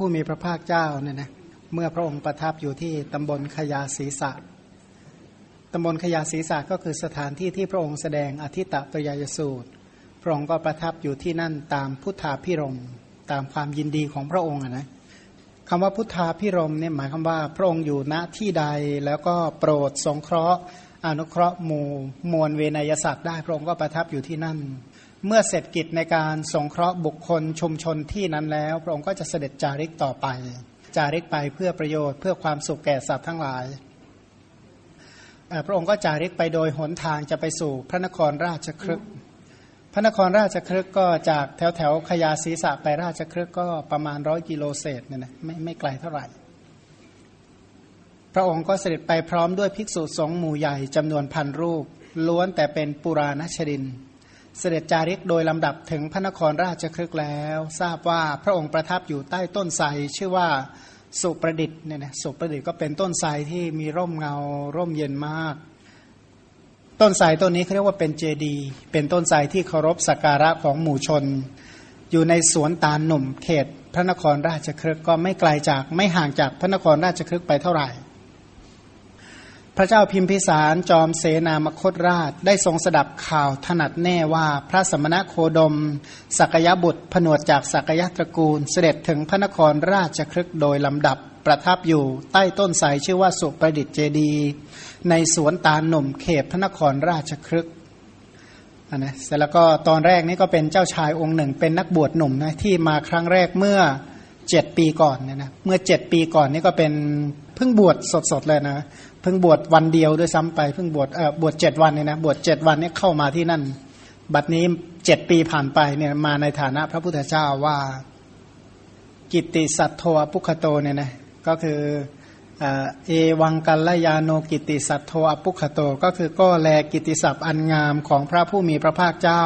ผู้มีพระภาคเจ้าเนี่ยนะเมื่อพระองค์ประทับอยู่ที่ตำบลขยาศีสะตำบลขยาศีสะก็คือสถานที่ที่พระองค์แสดงอธิตะปริยายสูตร พระองค์ก็ประทับอยู่ที่นั่นตามพุทธาพิรมตามความยินดีของพระองค์นะคำว่าพุทธาพิรมเนี่ยหมายความว่าพระองค์อยู่ณที่ใดแล้วก็โปรดสงเคราะห์อนุเคราะห์หมู่มวลเวนยศัตร์ได้พระองค์ก็ประทับอยู่ที่นั่น เมื่อเสร็จกิจในการสงเคราะห์บุคคลชุมชนที่นั้นแล้ว พระองค์ก็จะเสด็จจาริกต่อไป จาริกไปเพื่อประโยชน์เพื่อความสุขแก่สัตว์ทั้งหลาย พระองค์ก็จาริกไปโดยหนทางจะไปสู่พระนครราชครึกพระนครราชครึกก็จากแถวแถวขยาศีสะไปราชครึกก็ประมาณร้อยกิโลเศษเนี่ยนะไม่ไม่ไกลเท่าไหร่ พระองค์ก็เสด็จไปพร้อมด้วยภิกษุสงฆ์หมู่ใหญ่จำนวนพันรูป ล้วนแต่เป็นปุราณชรินทร์ เสด็จจาริกโดยลำดับถึงพระนครราชครึกแล้ว ทราบว่าพระองค์ประทับอยู่ใต้ต้นไทรชื่อว่าสุประดิษฐ์เนี่ยนะสุประดิษฐ์ก็เป็นต้นไทรที่มีร่มเงาร่มเย็นมาก ต้นไทรต้นนี้เขาเรียกว่าเป็นเจดี เป็นต้นไทรที่เคารพสักการะของหมู่ชน อยู่ในสวนตาลหนุ่มเขต พระนครราชครึกก็ไม่ไกลจากไม่ห่างจากพระนครราชครึกไปเท่าไหร่ พระเจ้าพิมพิสารจอมเสนามคตราช ได้ทรงสดับข่าวถนัดแน่ว่าพระสมณะโคดม สักยบุตรผนวดจากสักยตระกูล เสด็จถึงพระนครราชครึกโดยลำดับประทับอยู่ใต้ต้นไทรชื่อว่าสุประดิษฐ์เจดี ในสวนตาลหนุ่มเขตพระนครราชครึกอันนะเสร็จแล้วก็ตอนแรกนี่ก็เป็นเจ้าชายองค์หนึ่ง เป็นนักบวชหนุ่มนะที่มาครั้งแรกเมื่อเจ็ดปีก่อนเนี่ยนะเมื่อเจ็ดปีก่อนนี่ก็เป็นเพิ่งบวชสดๆเลยนะ เพิ่งบวชวันเดียวด้วยซ้ำไปเพิ่งบวชเออบวชเจ็ดวันเนี่ยนะบวชเจ็ดวันนี่เข้ามาที่นั่น บัดนี้เจ็ดปีผ่านไปเนี่ยมาในฐานะพระพุทธเจ้าว่า กิตติสัตโทอปุคโตเนี่ยนะก็คือเอวังกัลยาโนกิติสัตโทอปุคโต ก็คือก็แลกิติศัพท์อันงามของพระผู้มีพระภาคเจ้า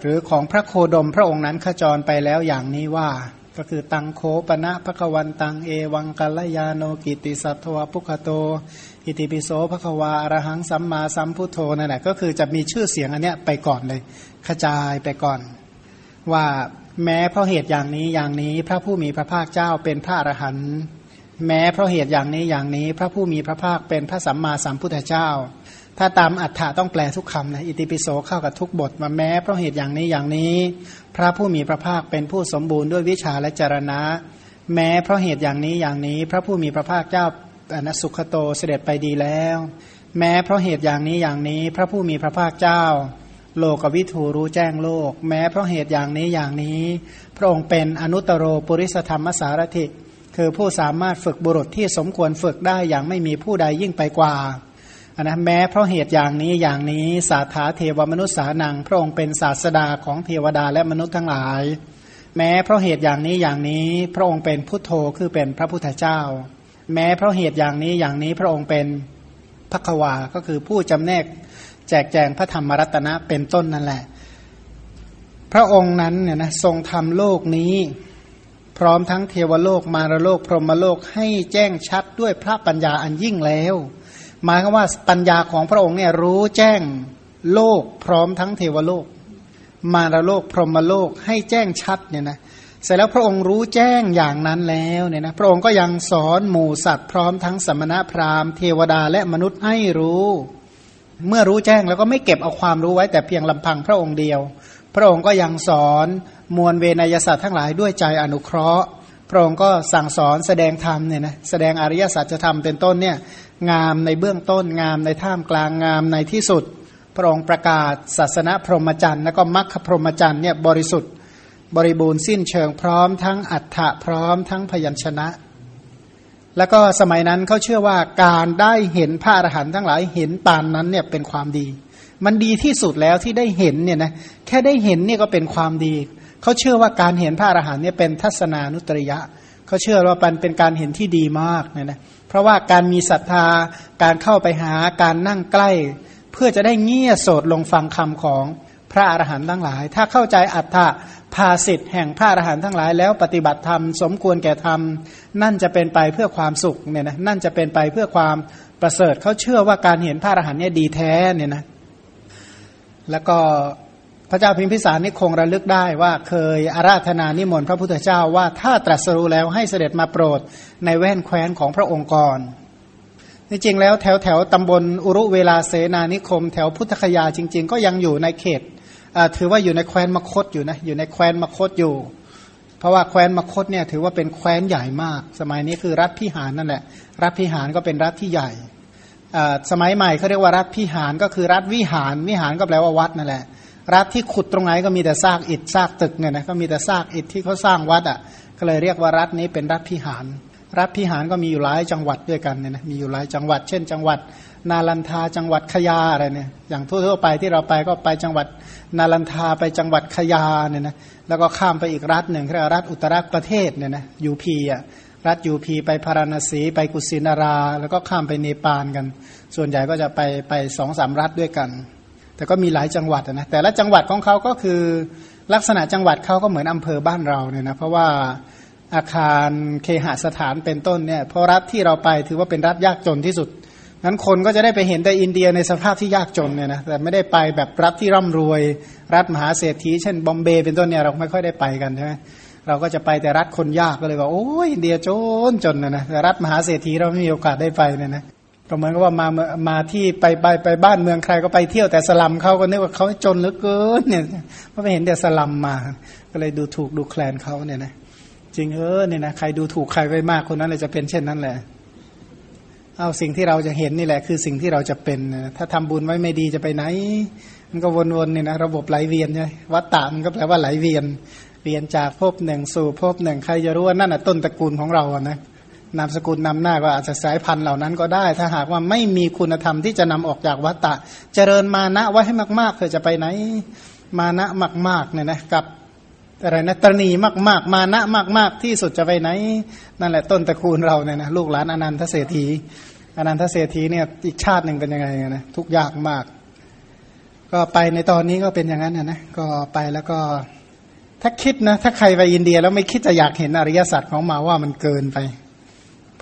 หรือของพระโคดมพระองค์นั้นขจรไปแล้วอย่างนี้ว่า ก็คือตังโคปณะพระควันตังเอวังกัลยาโนกิติสัตวปุคโต อิติปิโสพระควาอรหังสัมมาสัมพุทโธนั่นแหละก็คือจะมีชื่อเสียงอันเนี้ยไปก่อนเลยกระจายไปก่อน ว่าแม้เพราะเหตุอย่างนี้อย่างนี้พระผู้มีพระภาคเจ้าเป็นพระอรหันต์แม้เพราะเหตุอย่างนี้อย่างนี้ พระผู้มีพระภาคเป็นพระสัมมาสัมพุทธเจ้า ถ้าตามอัฏฐะต้องแปลทุกคำนะอิติปิโสเข้ากับทุกบทมาแม้เพราะเหตุอย่างนี้อย่างนี้ พระผู้มีพระภาคเป็นผู้สมบูรณ์ด้วยวิชาและจรณะ แม้เพราะเหตุอย่างนี้อย่างนี้ พระผู้มีพระภาคเจ้าอนสุขโตเสด็จไปดีแล้ว แม้เพราะเหตุอย่างนี้อย่างนี้ พระผู้มีพระภาคเจ้า โลกวิถูรู้แจ้งโลก แม้เพราะเหตุอย่างนี้อย่างนี้ พระองค์เป็นอนุตตรปุริสธรรมสารถิคือผู้สามารถฝึกบุรุษที่สมควรฝึกได้อย่างไม่มีผู้ใดยิ่งไปกว่า นะแม้เพราะเหตุอย่างนี้อย่างนี้สาธาเทวมนุษย์สานัง พระองค์เป็นศาสดาของเทวดาและมนุษย์ทั้งหลาย แม้เพราะเหตุอย่างนี้อย่างนี้ พระองค์เป็นพุทโธคือเป็นพระพุทธเจ้า แม้เพราะเหตุอย่างนี้อย่างนี้พระองค์เป็นพักวาก็คือผู้จำแนกแจกแจงพระธรรมรัตนะเป็นต้นนั่นแหละ พระองค์นั้นเนี่ยนะทรงทำโลกนี้ พร้อมทั้งเทวโลกมารโลกพรหมโลกให้แจ้งชัดด้วยพระปัญญาอันยิ่งแล้ว หมายก็ว่าปัญญาของพระองค์เนี่ยรู้แจ้งโลกพร้อมทั้งเทวโลก มารโลกพรหมโลกให้แจ้งชัดเนี่ยนะเสร็จแล้วพระองค์รู้แจ้งอย่างนั้นแล้วเนี่ยนะพระองค์ก็ยังสอนหมู่สัตว์พร้อมทั้งสมณะพราหมณ์เทวดาและมนุษย์ให้รู้ เมื่อรู้แจ้งแล้วก็ไม่เก็บเอาความรู้ไว้แต่เพียงลำพังพระองค์เดียว พระองค์ก็ยังสอนมวลเวนยศาสตร์ทั้งหลายด้วยใจอนุเคราะห์ พระองค์ก็สั่งสอนแสดงธรรมเนี่ยนะแสดงอริยสัจธรรมเป็นต้นเนี่ย งามในเบื้องต้นงามในท่ามกลางงามในที่สุด พระองค์ประกาศศาสนาพรหมจรรย์แล้วก็มรรคพรหมจรรย์เนี่ยบริสุทธิ์ บริบูรณ์สิ้นเชิงพร้อมทั้งอัฏฐะพร้อมทั้งพยัญชนะ แล้วก็สมัยนั้นเขาเชื่อว่าการได้เห็นพระอรหันต์ทั้งหลายเห็นปานนั้นเนี่ยเป็นความดี มันดีที่สุดแล้วที่ได้เห็นเนี่ยนะแค่ได้เห็นเนี่ยก็เป็นความดีเขาเชื่อว่าการเห็นพระอรหันต์เนี่ยเป็นทัศนานุตริยะเขาเชื่อว่ามันเป็นการเห็นที่ดีมากเนี่ยนะ เพราะว่าการมีศรัทธาการเข้าไปหาการนั่งใกล้ เพื่อจะได้เงี่ยโสดลงฟังคำของพระอรหันต์ทั้งหลาย ถ้าเข้าใจอัฏฐภาสิทธิ์แห่งพระอรหันต์ทั้งหลาย แล้วปฏิบัติธรรมสมควรแก่ธรรม นั่นจะเป็นไปเพื่อความสุขเนี่ยนะนั่นจะเป็นไปเพื่อความประเสริฐเขาเชื่อว่าการเห็นพระอรหันต์เนี่ยดีแท้เนี่ยนะแล้วก็ พระเจ้าพิมพิสารนี่คงระลึกได้ว่าเคยอาราธนานิมนต์พระพุทธเจ้าว่าถ้าตรัสรู้แล้วให้เสด็จมาโปรดในแว่นแคว้นของพระองค์ก่อนจริงแล้วแถวแถวตำบลอุรุเวลาเสนานิคม แถวพุทธคยาจริง ๆ ก็ยังอยู่ในเขตถือว่าอยู่ในแคว้นมคตอยู่นะอยู่ในแคว้นมคตอยู่ เพราะว่าแคว้นมคตเนี่ยถือว่าเป็นแคว้นใหญ่มาก สมัยนี้คือรัฐพิหารนั่นแหละรัฐพิหารก็เป็นรัฐที่ใหญ่สมัยใหม่เขาเรียกว่ารัฐพิหารก็คือรัฐวิหารวิหารก็แปลว่าวัดนั่นแหละ รัฐที่ขุดตรงไหนก็มีแต่ซากอิฐซากตึกเนี่ยนะก็มีแต่ซากอิฐที่เขาสร้างวัดอะก็เลยเรียกว่ารัฐนี้เป็นรัฐพิหาร รัฐพิหารก็มีอยู่หลายจังหวัดด้วยกันเนี่ยนะมีอยู่หลายจังหวัด เช่น จังหวัดนาลันทาจังหวัดขยาอะไรเนี่ยอย่างทั่วๆไปที่เราไปก็ไปจังหวัดนาลันทาไปจังหวัดขยาเนี่ยนะแล้วก็ข้ามไปอีกรัฐหนึ่งเรียกรัฐอุตรประเทศเนี่ยนะยูพีอะรัฐยูพีไปพาราณสีไปกุสินารา แล้วก็ข้ามไปเนปาลกัน ส่วนใหญ่ก็จะไปไปสองสามรัฐด้วยกัน แต่ก็มีหลายจังหวัดนะแต่ละจังหวัดของเขาก็คือลักษณะจังหวัดเขาก็เหมือนอำเภอบ้านเราเนี่ยนะเพราะว่าอาคารเคหสถานเป็นต้นเนี่ยเพราะรัฐที่เราไปถือว่าเป็นรัฐยากจนที่สุดนั้นคนก็จะได้ไปเห็นแต่อินเดียในสภาพที่ยากจนเนี่ยนะแต่ไม่ได้ไปแบบรัฐที่ร่ำรวย รัฐมหาเศรษฐีเช่นบอมเบย์เป็นต้นเนี่ยเราไม่ค่อยได้ไปกันใช่ไหมเราก็จะไปแต่รัฐคนยากก็เลยว่าโอ้ยอินเดียจนจนนะนะแต่รัฐมหาเศรษฐีเราไม่มีโอกาสได้ไปเนี่ยนะ ก็เหมือนกับว่ามามาที่ไปไปไปบ้านเมืองใครก็ไปเที่ยวแต่สลัมเขาก็นึกว่าเขาจนเหลือเกินเนี่ยเพราะไปเห็นแต่สลัมมา ก็เลยดูถูกดูแคลนเขาเนี่ยนะจริงเออเนี่ยนะใครดูถูกใครไว้มากคนนั้นเลยจะเป็นเช่นนั้นแหละ เอาสิ่งที่เราจะเห็นนี่แหละ คือสิ่งที่เราจะเป็น ถ้าทำบุญไว้ไม่ดีจะไปไหน มันก็วนๆเนี่ยนะระบบไหลเวียนใช่วัฏฏะมันก็แปลว่าไหลเวียนเวียนจากภพหนึ่งสู่ภพหนึ่งใครจะรู้ว่านั่นอะต้นตระกูลของเราอะนะ นามสกุลนำหน้าก็อาจจะสายพันธุ์เหล่านั้นก็ได้ ถ้าหากว่าไม่มีคุณธรรมที่จะนำออกจากวัตตะ เจริญมานะไว้ให้มากๆเธอจะไปไหน มานะมากๆเนี่ยนะกับอะไรนะตรณีมากๆ มานะมาก ๆ ที่สุดจะไปไหน นั่นแหละต้นตระกูลเราเนี่ยนะลูกหลานอนันทเศรษฐีอนันทเศรษฐีเนี่ยอีกชาติหนึ่งเป็นยังไงนะทุกยากมาก ก็ไปในตอนนี้ก็เป็นอย่างนั้นนะก็ไปแล้วก็ถ้าคิดนะถ้าใครไปอินเดียแล้วไม่คิดจะอยากเห็นอริยสัจของมาว่ามันเกินไป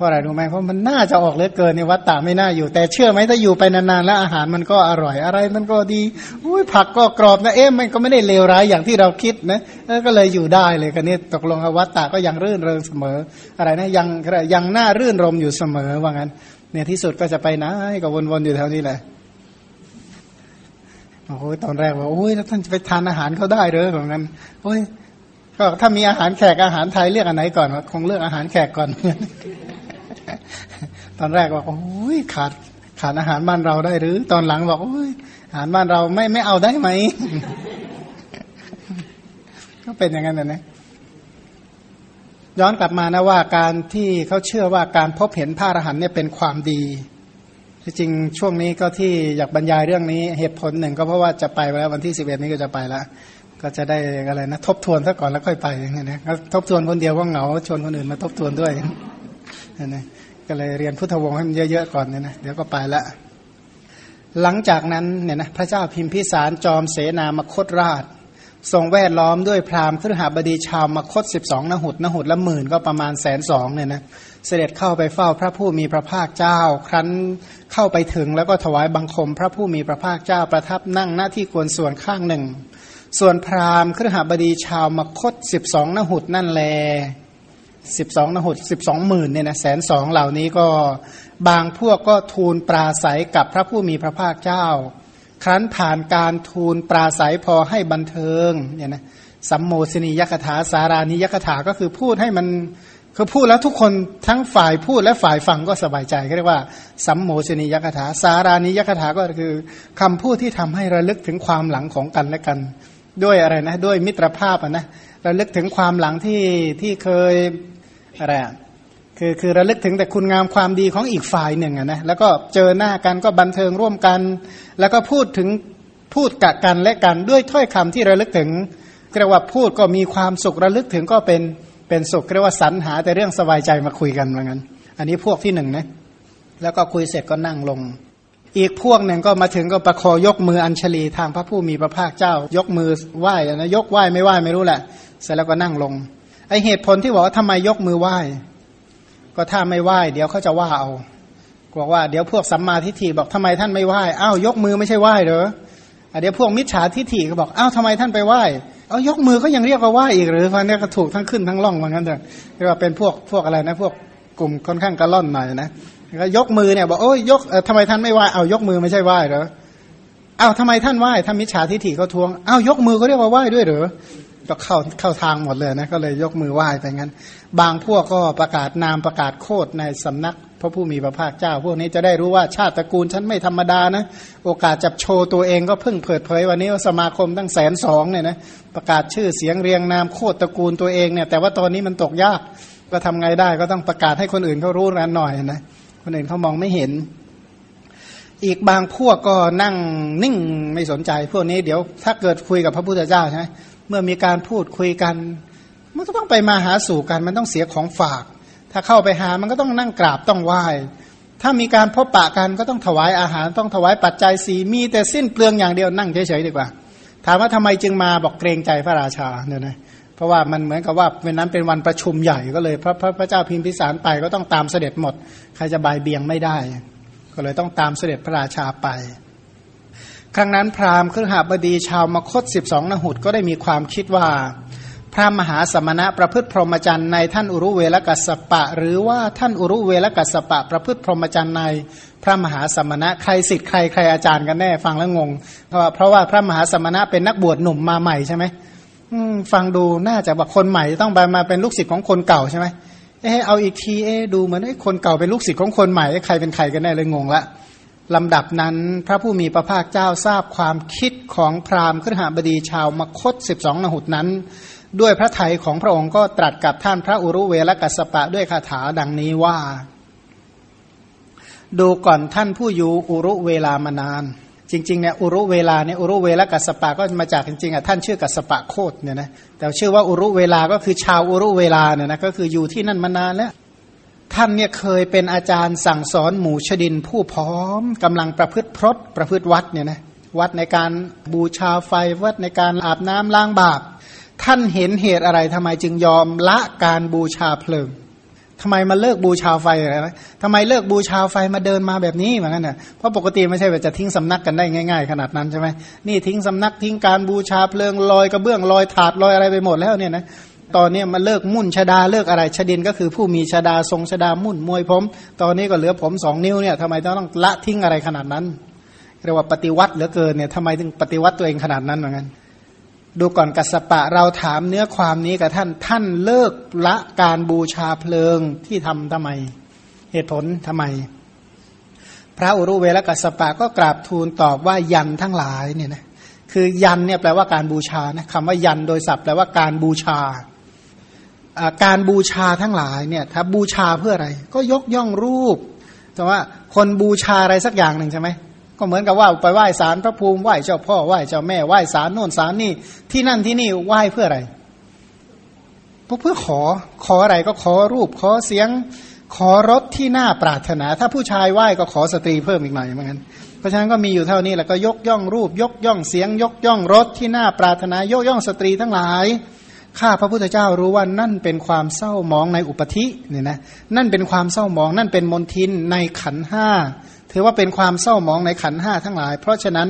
ราะอะไรรู้ไหมเพราะมันน่าจะออกเลือเกินในวัดตาไม่น่าอยู่ แต่เชื่อไหมถ้าอยู่ไปนานๆแล้วอาหารมันก็อร่อยอะไร มันก็ดีอุ้ยผักก็กรอบนะเอ๊ะมันก็ไม่ได้เลวร้ายอย่างที่เราคิดนะก็เลยอยู่ได้เลยกันนี้ตกลงวัดตาก็ยังรื่นเริงเสมอ อะไรนะยังยังน่ารื่นรมอยู่เสมอว่างั้นเนี่ยที่สุดก็จะไปไหนก็วนๆอยู่แถวนี้แหละโอ้โหตอนแรกว่าโอ้ยท่านจะไปทานอาหารเขาได้เลยแบบนั้นโอ้ยก็ถ้ามีอาหารแขกอาหารไทยเลือกอันไหนก่อนคงเลือกอาหารแขกก่อน ตอนแรกบอกโอ้ยขาดขาดอาหารบ้านเราได้หรือ ตอนหลังบอกโอ้ยอาหารบ้านเราไม่ไม่เอาได้ไหมก็เป็นอย่างนั้นนะย้อนกลับมานะว่าการที่เขาเชื่อว่าการพบเห็นพระอรหันต์เนี่ยเป็นความดีที่จริงช่วงนี้ก็ที่อยากบรรยายเรื่องนี้เหตุผลหนึ่งก็เพราะว่าจะไปแล้ววันที่สิบเอ็ดนี้ก็จะไปแล้ว ก็จะได้อะไรนะ ทบทวนซะก่อนแล้วค่อยไปอย่างเงี้ยนะทบทวนคนเดียวก็เหงาชวนคนอื่นมาทบทวนด้วย นะก็เลยเรียนพุทธวงศ์ให้มันเยอะๆก่อนเนี่ยนะเดี๋ยวก็ไปละหลังจากนั้นเนี่ยนะพระเจ้าพิมพิสารจอมเสนามคตราช ทรงแวดล้อมด้วยพราหมณ์ครหบดีชาวมคตสิบสองนหุดนหุดละหมื่นก็ประมาณแสนสองเนี่ยนะเสด็จเข้าไปเฝ้าพระผู้มีพระภาคเจ้า ครั้นเข้าไปถึงแล้วก็ถวายบังคม พระผู้มีพระภาคเจ้าประทับนั่งหน้าที่ควรส่วนข้างหนึ่ง ส่วนพราหมณ์ครหบดีชาวมคตสิบสองนหุดนั่นแล สิบสองนหุดสิบสองหมื่นเนี่ยนะแสนสองเหล่านี้ก็บางพวกก็ทูลปราศัยกับพระผู้มีพระภาคเจ้า ครั้นผ่านการทูลปราศัยพอให้บันเทิงเนี่ยนะสัมโมสนียกถาสารานิยกถาก็คือพูดให้มันคือพูดแล้วทุกคนทั้งฝ่ายพูดและฝ่ายฟังก็สบายใจเรียกว่าสัมโมสนียกถาสารานิยกถาก็คือคำพูดที่ทำให้ระลึกถึงความหลังของกันและกัน ด้วยอะไรนะ ด้วยมิตรภาพนะ ระลึกถึงความหลังที่ที่เคยอะไรคือคือระลึกถึงแต่คุณงามความดีของอีกฝ่ายหนึ่งนะแล้วก็เจอหน้ากันก็บันเทิงร่วมกัน แล้วก็พูดถึงพูดกับกันและกันด้วยถ้อยคำที่ระลึกถึงเรียกว่าพูดก็มีความสุขระลึกถึงก็เป็นเป็นสุขเรียกว่าสรรหาแต่เรื่องสบายใจมาคุยกันว่างั้นอันนี้พวกที่หนึ่งนะแล้วก็คุยเสร็จก็นั่งลง อีกพวกหนึ่งก็มาถึงก็ประคอยกมืออัญชลีทางพระผู้มีพระภาคเจ้า ยกมือไหว้นะยกไหว้ไม่ไหว้ไม่รู้แหละ เสร็จแล้วก็นั่งลง ไอเหตุผลที่บอกว่าทำไมยกมือไหว้ ก็ถ้าไม่ไหว้ เดี๋ยวเขาจะว่าเอาบอกว่าเดี๋ยวพวกสัมมาทิฏฐิบอกทำไมท่านไม่ไหว้อ้าวยกมือไม่ใช่ไหว้เหรอเดี๋ยวพวกมิจฉาทิฏฐิก็บอกอ้าวทำไมท่านไปไหว้เอายกมือก็ยังเรียกว่าไหว้อีกหรือฟันนี้ก็ถูกทั้งขึ้นทั้งล่องเหมือนกันเถอะเรียกว่าเป็นพวกพวกอะไรนะ พวกกลุ่มค่อนข้างกระล่อนหน่อยนะก็ยกมือเนี่ยบอกโอ้ยยกทำไมท่านไม่ไหว้เอายกมือไม่ใช่ไหว้เหรออ้าวทำไมท่านไหว้ถ้ามิจฉาทิฏฐิเขาทวงอ้าวยกมือก็เรียกว่าไหว้ด้วยเหรอ ก็เข้าเข้าทางหมดเลยนะก็เลยยกมือไหว้ไปงั้น บางพวกก็ประกาศนามประกาศโคดในสำนักพระผู้มีพระภาคเจ้า พวกนี้จะได้รู้ว่าชาติตระกูลฉันไม่ธรรมดานะ โอกาสจับโชว์ตัวเองก็เพิ่งเปิดเผยวันนี้ว่าสมาคมตั้งแสนสองเนี่ยนะประกาศชื่อเสียงเรียงนามโคตรตระกูลตัวเองเนี่ยแต่ว่าตอนนี้มันตกยากก็ทำไงได้ก็ต้องประกาศให้คนอื่นเขารู้กันหน่อยนะคนอื่นเขามองไม่เห็น อีกบางพวกก็นั่งนิ่งไม่สนใจ พวกนี้เดี๋ยวถ้าเกิดคุยกับพระพุทธเจ้าใช่ไหม เมื่อมีการพูดคุยกัน มันก็ต้องไปมาหาสู่กัน มันต้องเสียของฝาก ถ้าเข้าไปหามันก็ต้องนั่งกราบต้องไหว้ถ้ามีการพบปะกันก็ต้องถวายอาหารต้องถวายปัจจัยสีมีแต่สิ้นเปลืองอย่างเดียวนั่งเฉยๆดีกว่า ถามว่าทำไมจึงมาบอกเกรงใจพระราชาเนี่ยนะเพราะว่ามันเหมือนกับว่าเป็นนั้นเป็นวันประชุมใหญ่ก็เลยพระพระพระเจ้าพิมพิสารไปก็ต้องตามเสด็จหมด ใครจะบายเบียงไม่ได้ ก็เลยต้องตามเสด็จพระราชาไป ครั้งนั้นพราหมณ์ครหบดีชาวมคตสิบสองนหุดก็ได้มีความคิดว่า พระมหาสมณะประพฤติพรหมจรรย์ในท่านอุรุเวลกัสปะ หรือว่าท่านอุรุเวลกัสปะ ประพฤติพรหมจรรย์ในพระมหาสมณะใครสิทธิ์ใครใครอาจารย์กันแน่ฟังแล้วงง เพราะว่าพระมหาสมณะเป็นนักบวชหนุ่มมาใหม่ใช่ไหมฟังดูน่าจะบอกคนใหม่ต้องไปมาเป็นลูกศิษย์ของคนเก่าใช่ไหมเออเอาอีกทีเอดูเหมือนไอ้คนเก่าเป็นลูกศิษย์ของคนใหม่ใครเป็นใครกันแน่เลยงงละ ลำดับนั้นพระผู้มีพระภาคเจ้าทราบความคิดของพราหมณ์ขหบดีชาวมคตสิบสองนหุดนั้น ด้วยพระไถยของพระองค์ก็ตรัสกับท่านพระอุรุเวลกัสปะด้วยคาถาดังนี้ว่า ดูก่อนท่านผู้อยู่อุรุเวลามานาน จริงๆเนี่ยอุรุเวลาเนี่ยอุรุเวลกัสปะก็มาจากจริงๆอะท่านชื่อกัสปะโคตเนี่ยนะแต่ชื่อว่าอุรุเวลาก็คือชาวอุรุเวลาเนี่ยนะก็คืออยู่ที่นั่นมานานแล้ว ท่านเนี่ยเคยเป็นอาจารย์สั่งสอนหมู่ชดินผู้พร้อมกำลังประพฤติพรตประพฤติวัดเนี่ยนะวัดในการบูชาไฟวัดในการอาบน้ำล้างบาปท่านเห็นเหตุอะไรทำไมจึงยอมละการบูชาเพลิงทำไมมาเลิกบูชาไฟอะไรนะทำไมเลิกบูชาไฟมาเดินมาแบบนี้เหมือนกันเนี่ยเพราะปกติไม่ใช่ว่าจะทิ้งสำนักกันได้ง่าย ๆ ขนาดนั้นใช่ไหมนี่ทิ้งสำนักทิ้งการบูชาเพลิงลอยกระเบื้องลอยถาดลอยอะไรไปหมดแล้วเนี่ยนะ ตอนนี้มาเลิกมุ่นชดาเลิกอะไรชดินก็คือผู้มีชดาทรงชดามุ่นมวยผม ตอนนี้ก็เหลือผมสองนิ้วเนี่ยทำไมต้องละทิ้งอะไรขนาดนั้นเรียกว่าปฏิวัติเหลือเกินเนี่ยทำไมถึงปฏิวัติตัวเองขนาดนั้นเหมือนกันดูก่อนกัสปะเราถามเนื้อความนี้กับท่านท่านเลิกละการบูชาเพลิงที่ทำทำไม เหตุผลทำไม พระอุรุเวลกัสปะก็กราบทูลตอบว่ายันทั้งหลายเนี่ยนะคือยันเนี่ยแปลว่าการบูชานะคำว่ายันโดยศัพท์แปลว่าการบูชา การบูชาทั้งหลายเนี่ยถ้าบูชาเพื่ออะไร ก็ยกย่องรูปแต่ว่าคนบูชาอะไรสักอย่างหนึ่งใช่ไหมก็เหมือนกับว่าไปไหว้ศาลพระภูมิไหว้เจ้าพ่อไหว้เจ้าแม่ไหว้ศาลโน่นศาลนี่ที่นั่นที่นี่ไหว้เพื่ออะไรเพื่อขอขออะไรก็ขอรูปขอเสียงขอรถที่น่าปรารถนา ถ้าผู้ชายไหว้ก็ขอสตรีเพิ่มอีกหน่อยเหมือนกันเพราะฉะนั้นก็มีอยู่เท่านี้แหละก็ยกย่องรูป ยกย่องเสียง ยกย่องรถที่น่าปรารถนา ยกย่องสตรีทั้งหลาย ข้าพระพุทธเจ้ารู้ว่านั่นเป็นความเศร้ามองในอุปธิเนี่ยนะนั่นเป็นความเศร้ามองนั่นเป็นมนทินในขันห้าถือว่าเป็นความเศร้ามองในขันห้าทั้งหลาย เพราะฉะนั้น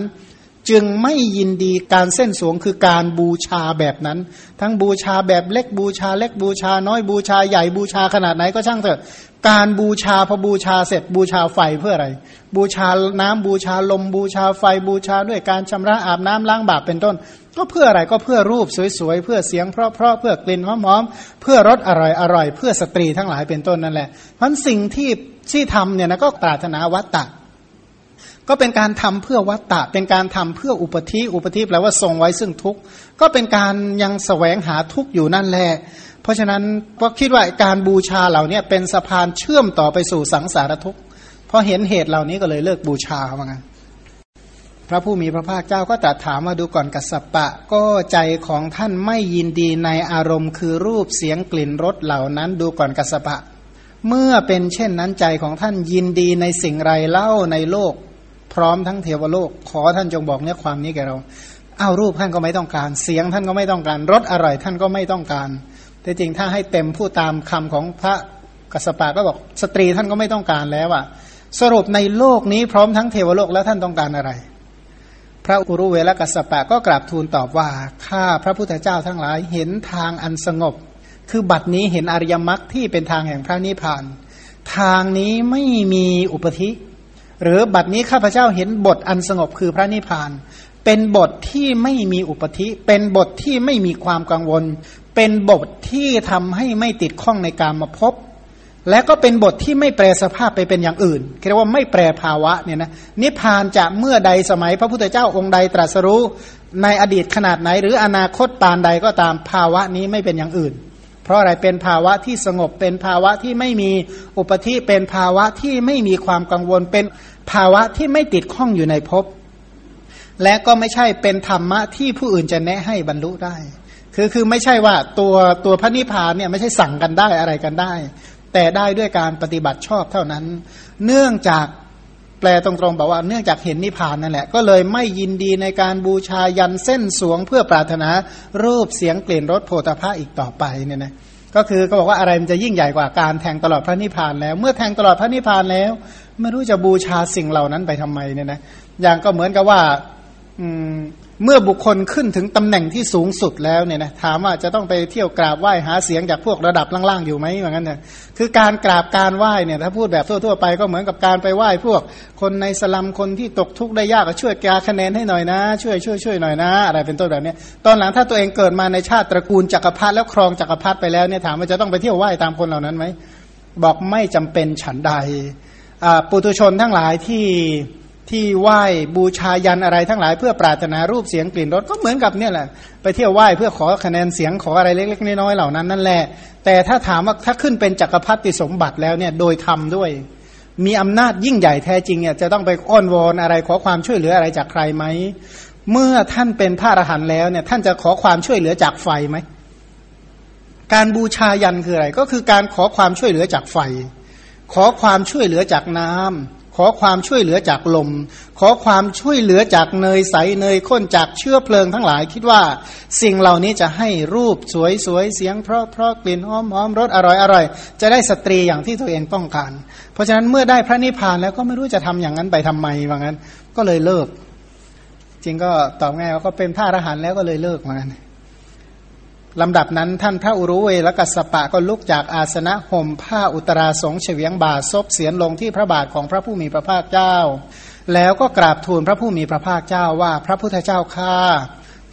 จึงไม่ยินดีการเส้นสวงคือการบูชาแบบนั้น ทั้งบูชาแบบเล็กบูชาเล็กบูชาน้อยบูชาใหญ่บูชาขนาดไหนก็ช่างเถอะ การบูชาพอบูชาเสร็จบูชาไฟเพื่ออะไร บูชาน้ำบูชาลมบูชาไฟบูชาด้วยการชำระอาบน้ำล้างบาปเป็นต้น ก็เพื่ออะไรก็เพื่อรูปสวยๆเพื่อเสียงเพราะๆเพื่อกลิ่นหอมๆเพื่อรสอร่อยๆเพื่อสตรีทั้งหลายเป็นต้นนั่นแหละเพราะสิ่งที่ที่ทำเนี่ยนะก็ปรารถนาวัตตะ ก็เป็นการทำเพื่อวัตตะ เป็นการทำเพื่ออุปธิอุปธิแปลว่าทรงไว้ซึ่งทุกข์ก็เป็นการยังแสวงหาทุกข์อยู่นั่นแหละเพราะฉะนั้นก็คิดว่าการบูชาเหล่านี้เป็นสะพานเชื่อมต่อไปสู่สังสารทุกข์เพราะเห็นเหตุเหล่านี้ก็เลยเลิกบูชาว่างั้นพระผู้มีพระภาคเจ้าก็ตรัสถามมาดูก่อนกัสสปะ ก็ใจของท่านไม่ยินดีในอารมณ์ คือรูปเสียงกลิ่นรสเหล่านั้นดูก่อนกัสสปะ เมื่อเป็นเช่นนั้นใจของท่านยินดีในสิ่งไรเล่าในโลก พร้อมทั้งเทวโลก ขอท่านจงบอกเนื้อความนี้แก่เราเอารูปท่านก็ไม่ต้องการ เสียงท่านก็ไม่ต้องการรสอร่อยท่านก็ไม่ต้องการ แต่จริงถ้าให้เต็มผู้ตามคำของพระกัสปะก็บอกสตรีท่านก็ไม่ต้องการแล้วอะสรุปในโลกนี้พร้อมทั้งเทวโลกแล้วท่านต้องการอะไร พระอุรุเวลกัสสปะก็กราบทูลตอบว่าข้าพระพุทธเจ้าทั้งหลายเห็นทางอันสงบ คือบัดนี้เห็นอริยมรรคที่เป็นทางแห่งพระนิพพาน ทางนี้ไม่มีอุปธิ หรือบัดนี้ข้าพเจ้าเห็นบทอันสงบคือพระนิพพาน เป็นบทที่ไม่มีอุปธิ เป็นบทที่ไม่มีความกังวล เป็นบทที่ทำให้ไม่ติดข้องในการมาพบ และก็เป็นบทที่ไม่แปรสภาพไปเป็นอย่างอื่นเรียกว่าไม่แปรภาวะเนี่ยนะนิพพานจะเมื่อใดสมัยพระพุทธเจ้าองค์ใดตรัสรู้ในอดีตขนาดไหน หรืออนาคตปานใดก็ตามภาวะนี้ไม่เป็นอย่างอื่นเพราะอะไรเป็นภาวะที่สงบเป็นภาวะที่ไม่มีอุปธิเป็นภาวะที่ไม่มีความกังวลเป็น ภาวะที่ไม่ติดข้องอยู่ในภพและก็ไม่ใช่เป็นธรรมะที่ผู้อื่นจะแนะให้บรรลุได้ คือคือไม่ใช่ว่าตัวตัวพระนิพพานเนี่ยไม่ใช่สั่งกันได้อะไรกันได้ แต่ได้ด้วยการปฏิบัติชอบเท่านั้น เนื่องจากแปลตรงๆบอกว่าเนื่องจากเห็นนิพพานนั่นแหละ ก็เลยไม่ยินดีในการบูชายันเส้นสวงเพื่อปรารถนารูปเสียงเกลี่ยนรสโพธาภาอีกต่อไปเนี่ยนะก็คือก็บอกว่าอะไรมันจะยิ่งใหญ่กว่าการแทงตลอดพระนิพพานแล้ว เมื่อแทงตลอดพระนิพพานแล้ว ไม่รู้จะบูชาสิ่งเหล่านั้นไปทำไมเนี่ยนะอย่างก็เหมือนกับว่าอืมเมื่อบุคคลขึ้นถึงตำแหน่งที่สูงสุดแล้วเนี่ยนะถามว่าจะต้องไปเที่ยวกราบไหว้หาเสียงจากพวกระดับล่างๆอยู่ไหมอย่างนั้นเนี่ยคือการกราบการไหว้เนี่ยถ้าพูดแบบทั่วๆไปก็เหมือนกับการไปไหว้พวกคนในสลัมคนที่ตกทุกข์ได้ยากก็ช่วยแกคะแนนให้หน่อยนะ ช่วยช่วยช่วยหน่อยนะ อะไรเป็นต้นแบบนี้ตอนหลังถ้าตัวเองเกิดมาในชาติตระกูลจักรพรรดิแล้วครองจักรพรรดิไปแล้วเนี่ยถามว่าจะต้องไปเที่ยวไหว้ตามคนเหล่านั้นไหมบอกไม่จำเป็นฉันใด ปุตุชนทั้งหลายที่ที่ไหว้บูชายันอะไรทั้งหลายเพื่อปรารถนารูปเสียงกลิ่นรสก็เหมือนกับเนี่ยแหละไปเที่ยวไหว้เพื่อขอคะแนนเสียงขออะไรเล็กๆน้อยๆเหล่านั้นนั่นแหละ แต่ถ้าถามว่าถ้าขึ้นเป็นจักรพรรดิสมบัติแล้วเนี่ยโดยธรรมด้วย มีอำนาจยิ่งใหญ่แท้จริงเนี่ยจะต้องไปอ้อนวอนอะไรขอความช่วยเหลืออะไรจากใครไหมเมื่อท่านเป็นพระอรหันต์แล้วเนี่ยท่านจะขอความช่วยเหลือจากไฟไหมการบูชายันคืออะไรก็คือการขอความช่วยเหลือจากไฟ ขอความช่วยเหลือจากน้ำขอความช่วยเหลือจากลม ขอความช่วยเหลือจากเนยใสเนยข้นจากเชื้อเพลิงทั้งหลาย คิดว่าสิ่งเหล่านี้จะให้รูปสวยสวยเสียง เพราะเพราะกลิ่นหอมหอมรสอร่อยอร่อยจะได้สตรีอย่างที่ตัวเองต้องการ เพราะฉะนั้นเมื่อได้พระนิพพานแล้วก็ไม่รู้จะทำอย่างนั้นไปทำไมว่างั้น ก็เลยเลิก จริงก็ตอบง่ายว่าก็เป็นพระอรหันต์แล้วก็เลยเลิกเหมือนกัน ลำดับนั้นท่านพระอุรุเวลกัสปะก็ลุกจากอาสนะห่มผ้าอุตราสงเฉียงบาทซบเสียนลงที่พระบาทของพระผู้มีพระภาคเจ้า แล้วก็กราบทูลพระผู้มีพระภาคเจ้าว่าพระพุทธเจ้าข้า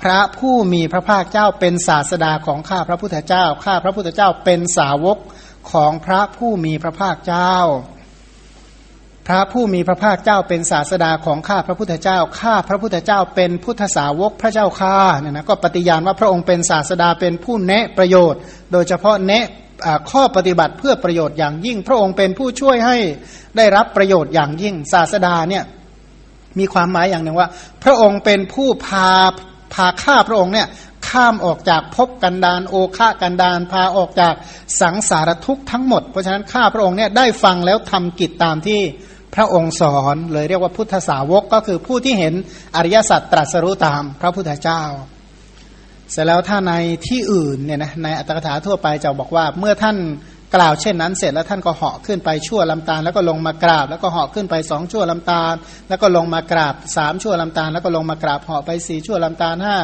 พระผู้มีพระภาคเจ้าเป็นศาสดาของข้าพระพุทธเจ้าข้าพระพุทธเจ้าเป็นสาวกของพระผู้มีพระภาคเจ้า พระผู้มีพระภาคเจ้าเป็นศาสดาของข้าพระพุทธเจ้า ข้าพระพุทธเจ้าเป็นพุทธสาวกพระเจ้าข้าเนี่ยนะก็ปฏิญาณว่าพระองค์เป็นศาสดาเป็นผู้แนะประโยชน์ โดยเฉพาะแนะข้อปฏิบัติเพื่อประโยชน์อย่างยิ่ง พระองค์เป็นผู้ช่วยให้ได้รับประโยชน์อย่างยิ่ง ศาสดาเนี่ยมีความหมายอย่างหนึ่งว่า พระองค์เป็นผู้พาพาข้าพระองค์เนี่ยข้ามออกจากภพกันดานโอฆากันดานพาออกจากสังสารทุกข์ทั้งหมด เพราะฉะนั้นข้าพระองค์เนี่ยได้ฟังแล้วทำกิจตามที่ พระองค์สอนเลยเรียกว่าพุทธสาวกก็คือผู้ที่เห็นอริยสัจตรัสรู้ตามพระพุทธเจ้า เสร็จแล้วถ้าในที่อื่นเนี่ยนะในอัตถกถาทั่วไปจะบอกว่าเมื่อท่านกล่าวเช่นนั้นเสร็จแล้วท่านก็เหาะขึ้นไปชั่วลำตาลแล้วก็ลงมากราบ แล้วก็เหาะขึ้นไปสองชั่วลำตาล แล้วก็ลงมากราบสามชั่วลำตาล แล้วก็ลงมากราบเหาะไปสี่ชั่วลำตาลห้า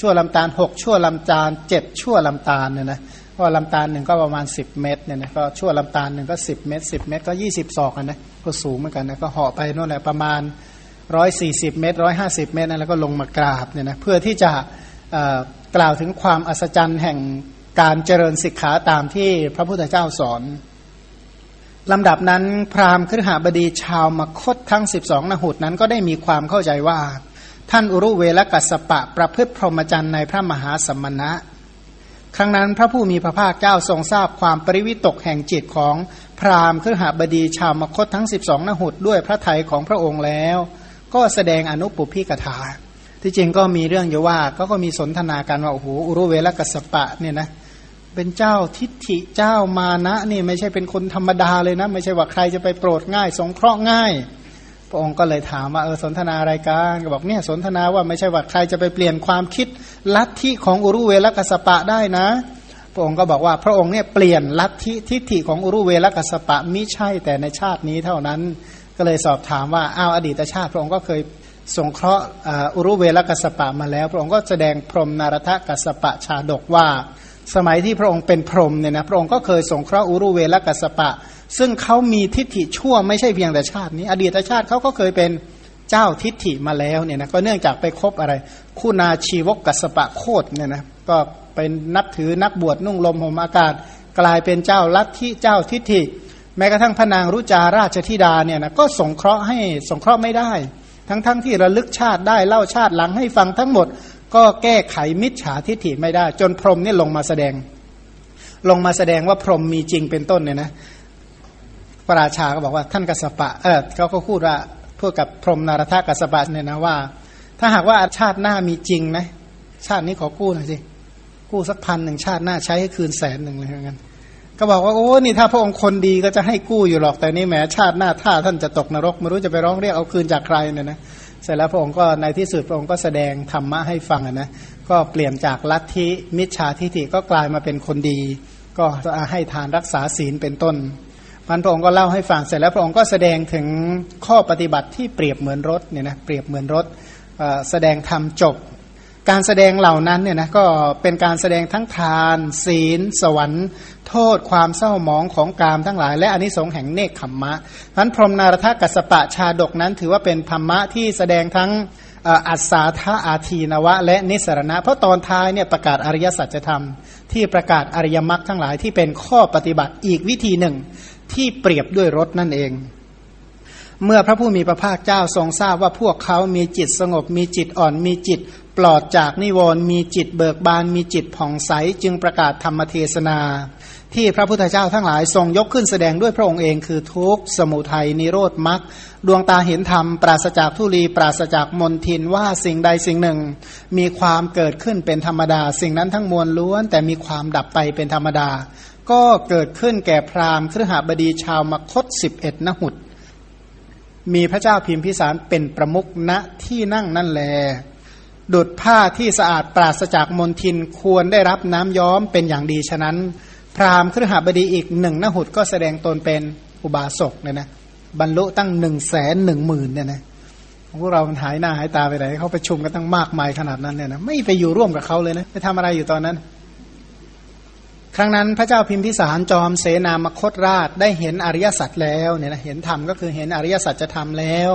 ชั่วลำตาลหกชั่วลำตาลเจ็ดชั่วลำตาลเนี่ยนะ ก็ลำตาลหนึ่งก็ประมาณสิบเมตรเนี่ยนะก็ชั่วลำตาลหนึ่งก็สิบเมตรสิบเมตรก็ยี่สิบศอกนะก็สูงเหมือนกันนะก็เหาะไปนู่นแหละประมาณร้อยสี่สิบเมตรร้อยห้าสิบเมตรนะแล้วก็ลงมากราบเนี่ยนะเพื่อที่จะกล่าวถึงความอัศจรรย์แห่งการเจริญศิกขาตามที่พระพุทธเจ้าสอนลำดับนั้นพราหมณ์ครหบดีชาวมคตทั้งสิบสองนหุดนั้นก็ได้มีความเข้าใจว่า ท่านอุรุเวลกัสปะประพฤติพรหมจรรย์ในพระมหาสมณะ ครั้งนั้นพระผู้มีพระภาคเจ้าทรงทราบความปริวิตกแห่งจิตของพราหมณ์ครหบดีชาวมคตทั้ง 12นหุดด้วยพระไถยของพระองค์แล้ว ก็แสดงอนุปุพิกถา ที่จริงก็มีเรื่องอยู่ว่าก็ก็มีสนทนากันว่าโอ้โหอุรุเวลกัสปะเนี่ยนะเป็นเจ้าทิฏฐิเจ้ามานะนี่ไม่ใช่เป็นคนธรรมดาเลยนะ ไม่ใช่ว่าใครจะไปโปรดง่าย สงเคราะห์ง่าย พระองค์ก็เลยถามว่าเออสนทนาอะไรกันก็บอกเนี่ยสนทนาว่าไม่ใช่ว่าใครจะไปเปลี่ยนความคิดลัทธิของอุรุเวลกัสปะได้นะ พระองค์ก็บอกว่าพระองค์เนี่ยเปลี่ยนลัทธิทิฏฐิของอุรุเวลกัสปะมิใช่แต่ในชาตินี้เท่านั้น ก็เลยสอบถามว่าอ้าวอดีตชาติพระองค์ก็เคยสงเคราะห์อุรุเวลกัสปะมาแล้ว พระองค์ก็แสดงพรมนารทกัสปะชาดกว่า สมัยที่พระองค์เป็นพรหมเนี่ยนะพระองค์ก็เคยสงเคราะห์อุรุเวลกัสปะ ซึ่งเขามีทิฏฐิชั่วไม่ใช่เพียงแต่ชาตินี้ อดีตชาติเขาก็เคยเป็นเจ้าทิฏฐิมาแล้วเนี่ยนะก็เนื่องจากไปคบอะไร คู่นาชีวกกัสปะโคตเนี่ยนะก็เป็นนับถือนักบวชนุ่งลมห่มอากาศ กลายเป็นเจ้าลัทธิเจ้าทิฏฐิ แม้กระทั่งพระนางรุจาราชธิดาเนี่ยนะก็สงเคราะห์ให้สงเคราะห์ไม่ได้ ทั้งๆทที่ระลึกชาติได้เล่าชาติหลังให้ฟังทั้งหมด ก็แก้ไขมิจฉาทิฏฐิไม่ได้ จนพรหมนี่ลงมาแสดง ลงมาแสดงว่าพรหมมีจริงเป็นต้นเนี่ยนะ พระราชาก็บอกว่าท่านกัสปะเออเขาก็พูดว่าพูดกับพรหมนารถกัสปะเนี่ยนะว่า ถ้าหากว่าชาติหน้ามีจริงนะชาตินี้ขอกู้หน่อยสิกู้สักพันหนึ่งชาติหน้าใช้ให้คืนแสนหนึ่งเลยเหมือนกันก็บอกว่าโอ้นี่ถ้าพระองค์คนดีก็จะให้กู้อยู่หรอกแต่นี่แหมชาติหน้าถ้าท่านจะตกนรกไม่รู้จะไปร้องเรียกเอาคืนจากใครเนี่ยนะเสร็จแล้วพระองค์ก็ในที่สุดพระองค์ก็แสดงธรรมะให้ฟังนะก็เปลี่ยนจากลัทธิมิจฉาทิฏฐิก็กลายมาเป็นคนดี ก็ให้ทานรักษาศีลเป็นต้น พันพระองค์ก็เล่าให้ฟังเสร็จแล้วพระองค์ก็แสดงถึงข้อปฏิบัติที่เปรียบเหมือนรถเนี่ยนะเปรียบเหมือนรถแสดงธรรมจบ การแสดงเหล่านั้นเนี่ยนะก็เป็นการแสดงทั้งทาน ศีล สวรรค์ โทษความเศร้าหมองของกามทั้งหลาย และอนิสงส์แห่งเนคขมมะพันพรหมนารทกัสปะชาดกนั้น ถือว่าเป็นธรรมะที่แสดงทั้งอัศาธาอาทีนวะ และนิสรณะ เพราะตอนท้ายเนี่ยประกาศอริยสัจธรรม ที่ประกาศอริยมรรคทั้งหลายที่เป็นข้อปฏิบัติอีกวิธีหนึ่ง ที่เปรียบด้วยรถนั่นเอง เมื่อพระผู้มีพระภาคเจ้าทรงทราบว่าพวกเขามีจิตสงบมีจิตอ่อนมีจิต ปลอดจากนิวรณ์มีจิตเบิกบานมีจิตผ่องใสจึงประกาศธรรมเทศนา ที่พระพุทธเจ้าทั้งหลายทรงยกขึ้นแสดงด้วยพระองค์เองคือทุกสมุทัยนิโรธมรรคดวงตาเห็นธรรม ปราศจากทุลี ปราศจากมนทินว่าสิ่งใดสิ่งหนึ่ง มีความเกิดขึ้นเป็นธรรมดา สิ่งนั้นทั้งมวลล้วน แต่มีความดับไปเป็นธรรมดา ก็เกิดขึ้นแก่พราหมณ์ครหบดีชาวมคตสิบเอ็ดนหุด มีพระเจ้าพิมพิสารเป็นประมุขณที่นั่งนั่นแลดุดผ้าที่สะอาดปราศจากมนทินควรได้รับน้ำย้อมเป็นอย่างดีฉะนั้น พราหมณ์ครหบดีอีกหนึ่งนหุดก็แสดงตนเป็นอุบาสกเนี่ยนะบรรลุตั้งหนึ่งแสนหนึ่งหมื่นเนี่ยนะพวกเรามันหายหน้าหายตาไปไหนเขาไปชุมกันตั้งมากมายขนาดนั้นเนี่ยนะไม่ไปอยู่ร่วมกับเขาเลยนะไปทำอะไรอยู่ตอนนั้น ครั้งนั้นพระเจ้าพิมพิสารจอมเสนามคตราชได้เห็นอริยสัจแล้วเนี่ยนะเห็นธรรมก็คือเห็นอริยสัจธรรมแล้ว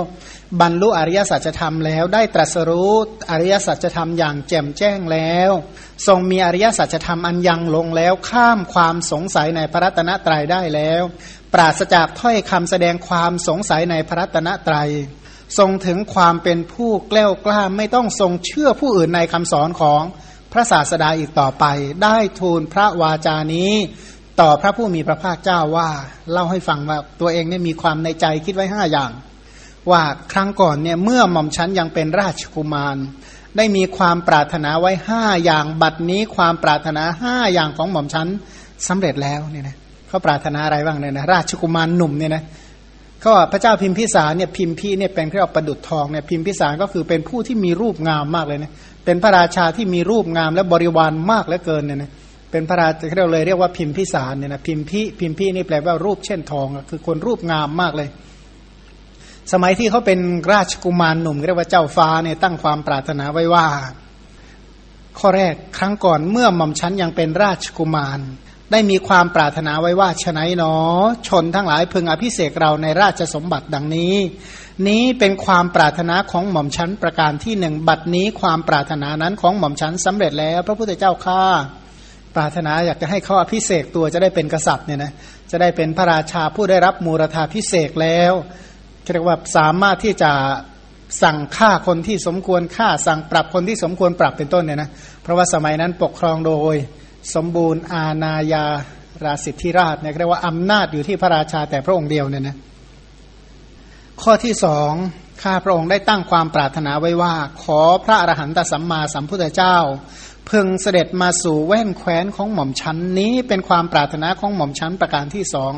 บรรลุอริยสัจธรรมแล้ว ได้ตรัสรู้อริยสัจธรรมอย่างแจ่มแจ้งแล้ว ทรงมีอริยสัจธรรมอันยังลงแล้วข้ามความสงสัยในพระรัตนตรัยได้แล้ว ปราศจากถ้อยคำแสดงความสงสัยในพระรัตนตรัยทรงถึงความเป็นผู้แกล้วกล้าไม่ต้องทรงเชื่อผู้อื่นในคำสอนของ พระศาสดาอีกต่อไป ได้ทูลพระวาจานี้ ต่อพระผู้มีพระภาคเจ้าว่า เล่าให้ฟังว่าตัวเองเนี่ยมีความในใจคิดไว้ห้าอย่าง ว่าครั้งก่อนเนี่ยเมื่อหม่อมชันยังเป็นราชกุมาร ได้มีความปรารถนาไว้ห้าอย่างบัดนี้ความปรารถนาห้าอย่างของหม่อมชันสำเร็จแล้วเนี่ยนะเขาปรารถนาอะไรบ้างเนี่ยนะราชกุมารหนุ่มเนี่ยนะก็พระเจ้าพิมพิสารเนี่ยพิมพีเนี่ยเป็นเรียกประดุจทองเนี่ยพิมพิสารก็คือเป็นผู้ที่มีรูปงามมากเลยนะ เป็นพระราชาที่มีรูปงามและบริวารมากเหลือเกินเนี่ยนะเป็นพระราชาเราเลยเรียกว่าพิมพิสารเนี่ยนะพิมพิพิมพินี่แปลว่ารูปเช่นทองคือคนรูปงามมากเลย สมัยที่เขาเป็นราชกุมารหนุ่มเรียกว่าเจ้าฟ้าเนี่ยตั้งความปรารถนาไว้ว่า ข้อแรกครั้งก่อนเมื่อหม่อมชั้นยังเป็นราชกุมาร ได้มีความปรารถนาไว้ว่าฉนัยหนอชนทั้งหลายพึงอภิเสกเราในราชสมบัติดังนี้ นี้เป็นความปรารถนาของหม่อมชั้นประการที่หนึ่งบัดนี้ความปรารถนานั้นของหม่อมชั้นสำเร็จแล้ว พระพุทธเจ้าข้าปรารถนาอยากจะให้เขาอภิเสกตัวจะได้เป็นกษัตริย์เนี่ยนะจะได้เป็นพระราชาผู้ได้รับมูรธาพิเศษแล้วเรียกว่าสามารถที่จะสั่งฆ่าคนที่สมควรฆ่าสั่งปรับคนที่สมควรปรับเป็นต้นเนี่ยนะเพราะว่าสมัยนั้นปกครองโดยสมบูรณ์อาณาญาราสิทธิราชเนี่ยเรียกว่าอำนาจอยู่ที่พระราชาแต่พระองค์เดียวเนี่ยนะ ข้อที่สองข้าพระองค์ได้ตั้งความปรารถนาไว้ว่า ขอพระอรหันตสัมมาสัมพุทธเจ้า พึงเสด็จมาสู่แว่นแคว้นของหม่อมชั้นนี้เป็นความปรารถนาของหม่อมชั้นประการที่สอง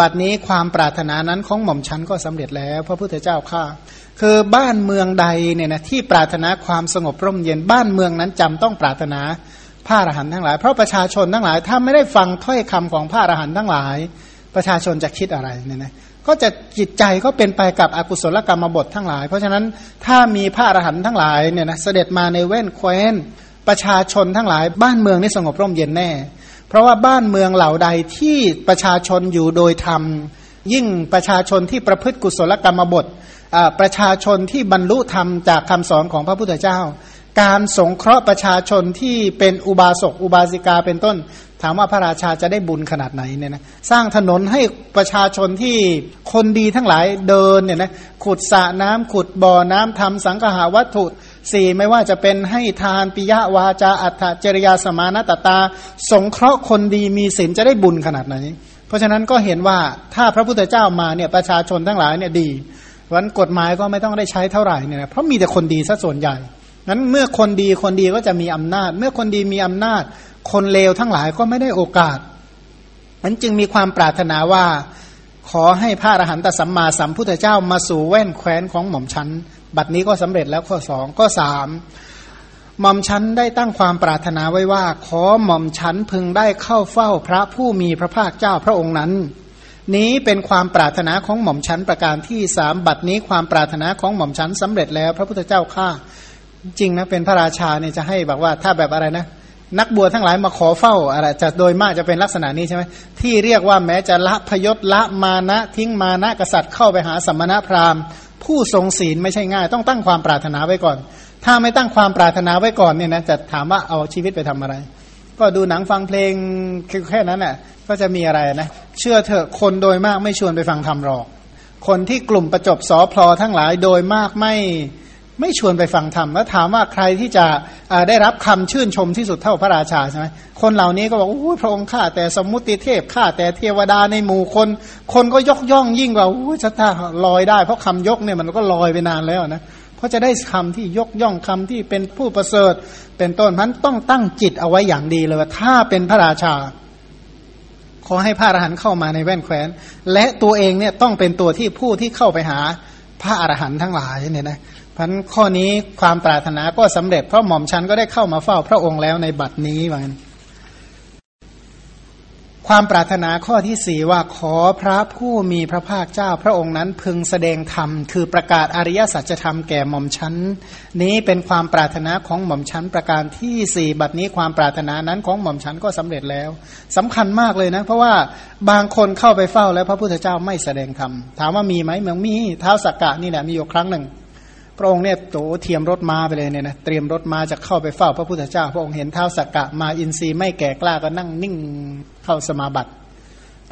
บัดนี้ความปรารถนานั้นของหม่อมชั้นก็สำเร็จแล้ว พระพุทธเจ้าข้าคือบ้านเมืองใดเนี่ยนะที่ปรารถนาความสงบร่มเย็นบ้านเมืองนั้นจำต้องปรารถนาพระอรหันต์ทั้งหลาย เพราะประชาชนทั้งหลายถ้าไม่ได้ฟังถ้อยคำของพระอรหันต์ทั้งหลาย ประชาชนจะคิดอะไรเนี่ยนะ ก็จะจิตใจก็เป็นไปกับอกุศลกรรมบททั้งหลาย เพราะฉะนั้นถ้ามีพระอรหันต์ทั้งหลายเนี่ยนะเสด็จมาในเว้นแคว้น ประชาชนทั้งหลาย บ้านเมืองนี่สงบร่มเย็นแน่ เพราะว่าบ้านเมืองเหล่าใดที่ประชาชนอยู่โดยธรรมยิ่งประชาชนที่ประพฤติกุศลกรรมบทประชาชนที่บรรลุธรรมจากคำสอนของพระพุทธเจ้า การสงเคราะห์ประชาชนที่เป็นอุบาสกอุบาสิกาเป็นต้น ถามว่าพระราชาจะได้บุญขนาดไหนเนี่ยนะสร้างถนนให้ประชาชนที่คนดีทั้งหลายเดินเนี่ยนะขุดสระน้ำขุดบ่อน้ำทำสังหาวัตถุสี่ไม่ว่าจะเป็นให้ทานปิยวาจาอัตถจริยาสมานตตา สงเคราะห์คนดีมีศีลจะได้บุญขนาดไหน เพราะฉะนั้นก็เห็นว่าถ้าพระพุทธเจ้ามาเนี่ยประชาชนทั้งหลายเนี่ยดีวันกฎหมายก็ไม่ต้องได้ใช้เท่าไหร่เนี่ยเพราะมีแต่คนดีซะส่วนใหญ่นั้นเมื่อคนดีคนดีก็จะมีอำนาจ เมื่อคนดีมีอำนาจ คนเลวทั้งหลายก็ไม่ได้โอกาสนั้นจึงมีความปรารถนาว่า ขอให้พระอรหันตสัมมาสัมพุทธเจ้ามาสู่แว่นแคว้นของหม่อมชันบัดนี้ก็สำเร็จแล้วข้อสองข้อสามหม่อมชันได้ตั้งความปรารถนาไว้ว่า ขอหม่อมชันพึงได้เข้าเฝ้าพระผู้มีพระภาคเจ้าพระองค์นั้น นี้เป็นความปรารถนาของหม่อมชันประการที่สามบัดนี้ความปรารถนาของหม่อมชันสำเร็จแล้ว พระพุทธเจ้าข้าจริงนะเป็นพระราชาเนี่ยจะให้บอกว่าถ้าแบบอะไรนะ นักบวชทั้งหลายมาขอเฝ้าอะไรจะโดยมากจะเป็นลักษณะนี้ใช่ไหมที่เรียกว่าแม้จะละพยศละมานะทิ้งมานะกษัตริย์เข้าไปหาสัมมณพราหมณ์ ผู้ทรงศีลไม่ใช่ง่าย ต้องตั้งความปรารถนาไว้ก่อน ถ้าไม่ตั้งความปรารถนาไว้ก่อนเนี่ยนะจะถามว่าเอาชีวิตไปทำอะไร ก็ดูหนังฟังเพลงแค่นั้นแหละก็จะมีอะไรนะเชื่อเถอะคนโดยมากไม่ชวนไปฟังธรรมหรอก คนที่กลุ่มประจบสอพลอทั้งหลายโดยมากไม่ ไม่ชวนไปฟังธรรมแล้วถามว่าใครที่จะได้รับคำชื่นชมที่สุดเท่าพระราชาใช่ไหมคนเหล่านี้ก็บอกโอ้พระองค์ข้าแต่สมมุติเทพข้าแต่เทวดาในหมู่คน คนก็ยกย่องยิ่งกว่าโอ้ชะตาลอยได้ เพราะคำยกเนี่ยมันก็ลอยไปนานแล้วนะเพราะจะได้คำที่ยกย่องคำที่เป็นผู้ประเสริฐ เป็นต้นพันต้องตั้งจิตเอาไว้อย่างดีเลยว่าถ้าเป็นพระราชา ขอให้พระอรหันต์เข้ามาในแว่นแคว้น และตัวเองเนี่ยต้องเป็นตัวที่ผู้ที่เข้าไปหาพระอรหันต์ทั้งหลายเนี่ยนะ พันข้อนี้ความปรารถนาก็สำเร็จเพราะหม่อมชันก็ได้เข้ามาเฝ้าพระองค์แล้วในบัดนี้ว่างั้นความปรารถนาข้อที่สี่ว่าขอพระผู้มีพระภาคเจ้าพระองค์นั้นพึงแสดงธรรม คือประกาศอริยสัจธรรมแก่หม่อมชันนี้เป็นความปรารถนาของหม่อมชันประการที่สี่บัดนี้ความปรารถนานั้นของหม่อมชันก็สำเร็จแล้วสำคัญมากเลยนะ เพราะว่าบางคนเข้าไปเฝ้าแล้วพระพุทธเจ้าไม่แสดงธรรมถามว่ามีไหมเมืองมีเท้าสักกะนี่แหละมีอยู่ครั้งหนึ่ง ระองค์เนี่ยโตเทียมรถม้าไปเลยเนี่ยนะเตรียมรถม้าจะเข้าไปเฝ้าพระพุทธเจ้า พระองค์เห็นเท้าสักกะมาอินทรีย์ไม่แก่กล้าก็นั่งนิ่งเข้าสมาบัติ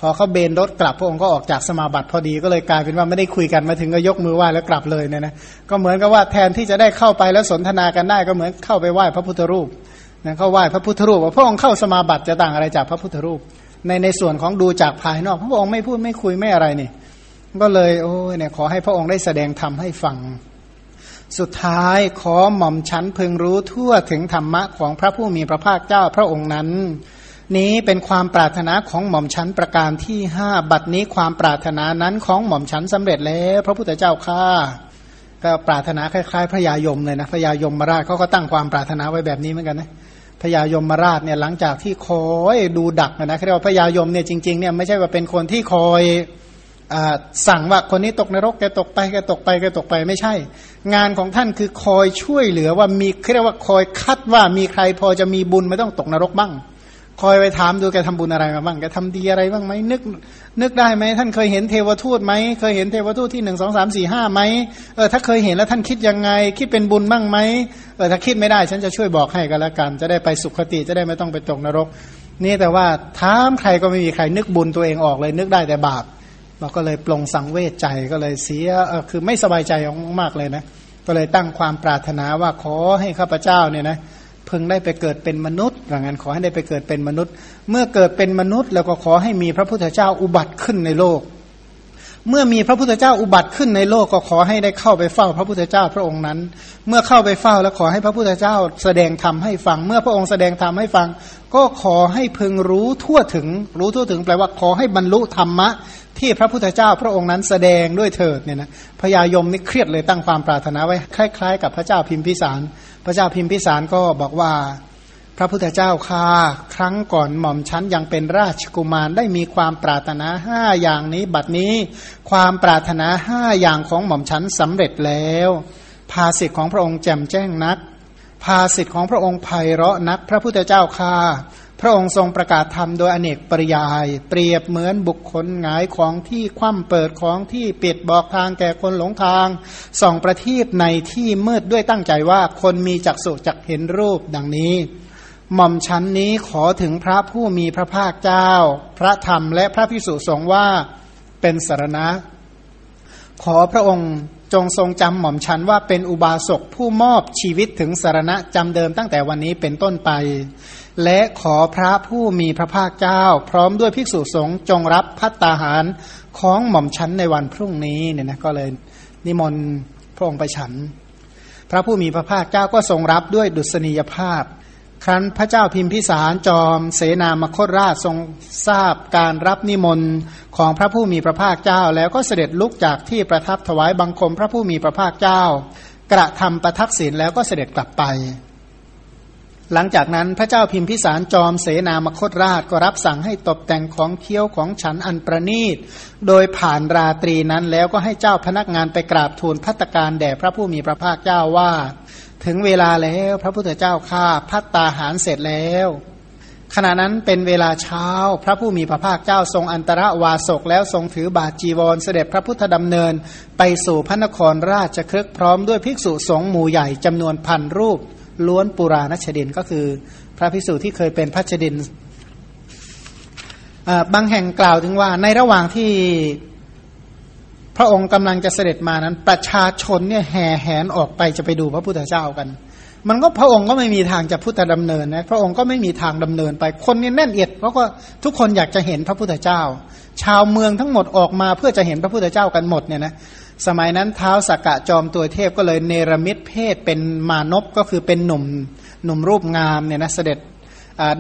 พอเขาเบนรถกลับพระองค์ก็ออกจากสมาบัติพอดีก็เลยกลายเป็นว่าไม่ได้คุยกันมาถึงก็ยกมือไหว้แล้วกลับเลยเนี่ยนะก็เหมือนกับว่าแทนที่จะได้เข้าไปแล้วสนทนากันได้ก็เหมือนเข้าไปไหว้พระพุทธรูปนะเข้าไหว้พระพุทธรูปว่าพระองค์เข้าสมาบัติจะต่างอะไรจากพระพุทธรูป ในในส่วนของดูจากภายนอก พระองค์ไม่พูดไม่คุยไม่อะไรนี่ก็เลยโอ้ยเนี่ยขอให้พระองค์ได้แสดงธรรมให้ฟัง สุดท้ายขอหม่อมชั้นพึงรู้ทั่วถึงธรรมะของพระผู้มีพระภาคเจ้าพระองค์นั้น นี้เป็นความปรารถนาของหม่อมชั้นประการที่ห้าบัดนี้ความปรารถนานั้นของหม่อมชั้นสำเร็จแล้วพระพุทธเจ้าข้าก็ปรารถนาคล้ายๆ พระยายมเลยนะพระยายมมาราชเขาก็ตั้งความปรารถนาไว้แบบนี้เหมือนกันนะพญายมมาราชเนี่ยหลังจากที่คอยดูดักนะเรียกว่าพญายมเนี่ยจริงๆเนี่ยไม่ใช่ว่าเป็นคนที่คอย สั่งว่าคนนี้ตกนรกแกตกไปแกตกไปแกตกไปไม่ใช่ งานของท่านคือคอยช่วยเหลือว่ามีเรียกว่าคอยคัดว่ามีใครพอจะมีบุญไม่ต้องตกนรกบ้าง คอยไปถามดูแกทำบุญอะไรมาบ้างแกทำดีอะไรบ้างไหมนึก นึกได้ไหมท่านเคยเห็นเทวทูตไหมเคยเห็นเทวทูตที่หนึ่งสองสามสี่ห้าไหมเออถ้าเคยเห็นแล้วท่านคิดยังไง คิดเป็นบุญบ้างไหมเออถ้าคิดไม่ได้ ฉันจะช่วยบอกให้กันละกัน จะได้ไปสุขติจะได้ไม่ต้องไปตกนรก นี่แต่ว่าถามใครก็ไม่มีใครนึกบุญตัวเองออกเลยนึกได้แต่บาป เราก็เลยปลงสังเวชใจก็เลยเสียคือไม่สบายใจมากเลยนะ ก็เลยตั้งความปรารถนาว่าขอให้ข้าพเจ้าเนี่ยนะพึงได้ไปเกิดเป็นมนุษย์อย่างนั้นขอให้ได้ไปเกิดเป็นมนุษย์ เมื่อเกิดเป็นมนุษย์ แล้วก็ขอให้มีพระพุทธเจ้าอุบัติขึ้นในโลก เมื่อมีพระพุทธเจ้าอุบัติขึ้นในโลกก็ขอให้ได้เข้าไปเฝ้าพระพุทธเจ้าพระองค์นั้น เมื่อเข้าไปเฝ้าแล้วขอให้พระพุทธเจ้าแสดงธรรมให้ฟัง เมื่อพระองค์แสดงธรรมให้ฟัง ก็ขอให้พึงรู้ทั่วถึง รู้ทั่วถึงแปลว่าขอให้บรรลุธรรมะ ที่พระพุทธเจ้าพระองค์นั้นแสดงด้วยเถิดเนี่ยนะพญายมนี่เครียดเลยตั้งความปรารถนาไว้คล้าย ๆ กับพระเจ้าพิมพิสาร พระเจ้าพิมพิสารก็บอกว่า พระพุทธเจ้าค่าครั้งก่อนหม่อมชั้นยังเป็นราชกุมารได้มีความปรารถนาห้าอย่างนี้ บัดนี้ความปรารถนาห้าอย่างของหม่อมชั้นสำเร็จแล้ว ภาสิทธิ์ของพระองค์แจ่มแจ้งนัก ภาสิทธิ์ของพระองค์ไพเราะนัก พระพุทธเจ้าค่าพระองค์ทรงประกาศธรรมโดยอเนกปริยาย เปรียบเหมือนบุคคลหงายของที่คว่ำเปิดของที่ปิดบอกทางแก่คนหลงทางส่องประทีปในที่มืดด้วยตั้งใจว่าคนมีจักษุจักเห็นรูปดังนี้ หม่อมชั้นนี้ขอถึงพระผู้มีพระภาคเจ้า พระธรรมและพระพิสุสงฆ์ว่าเป็นสารณะ ขอพระองค์จงทรงจำหม่อมชั้นว่าเป็นอุบาสกผู้มอบชีวิตถึงสารณะจำเดิมตั้งแต่วันนี้เป็นต้นไป และขอพระผู้มีพระภาคเจ้า พร้อมด้วยภิกษุสงฆ์จงรับพัตตาหารของหม่อมชั้นในวันพรุ่งนี้เนี่ยนะก็เลยนิมนต์พระองค์ไปฉัน พระผู้มีพระภาคเจ้าก็ทรงรับด้วยดุษณียภาพ ครั้นพระเจ้าพิมพิสารจอม เสนามคตราชทรงทราบการรับนิมนต์ของพระผู้มีพระภาคเจ้า แล้วก็เสด็จลุกจากที่ประทับถวายบังคมพระผู้มีพระภาคเจ้า กระทำประทักษิณแล้วก็เสด็จกลับไป หลังจากนั้นพระเจ้าพิมพิสารจอมเสนามคตราชก็รับสั่งให้ตกแต่งของเคี้ยวของฉันอันประนีต โดยผ่านราตรีนั้นแล้วก็ให้เจ้าพนักงานไปกราบทูลพัตการแด่พระผู้มีพระภาคเจ้าว่า ถึงเวลาแล้วพระพุทธเจ้าข้าพัตตาหารเสร็จแล้ว ขณะนั้นเป็นเวลาเช้าพระผู้มีพระภาคเจ้าทรงอันตรวาสกแล้วทรงถือบาจีวรเสด็จพระพุทธดำเนิน ไปสู่พระนครราชครึกพร้อมด้วยภิกษุสงฆ์หมู่ใหญ่จำนวนพันรูป ล้วนปุราณชดินก็คือ พระภิกษุที่เคยเป็นพระชดินบางแห่งกล่าวถึงว่าในระหว่างที่พระองค์กำลังจะเสด็จมานั้น ประชาชนเนี่ยแห่แหนออกไปจะไปดูพระพุทธเจ้ากัน มันก็พระองค์ก็ไม่มีทางจะพุทธดำเนินนะพระองค์ก็ไม่มีทางดำเนินไปคนนี่แน่นเอียดเพราะก็ทุกคนอยากจะเห็นพระพุทธเจ้า ชาวเมืองทั้งหมดออกมาเพื่อจะเห็นพระพุทธเจ้ากันหมดเนี่ยนะ สมัยนั้นเท้าสักกะจอมตัวเทพก็เลยเนรมิตเพศเป็นมานพก็คือเป็นหนุ่มหนุ่มรูปงามเนี่ยนะเสด็จ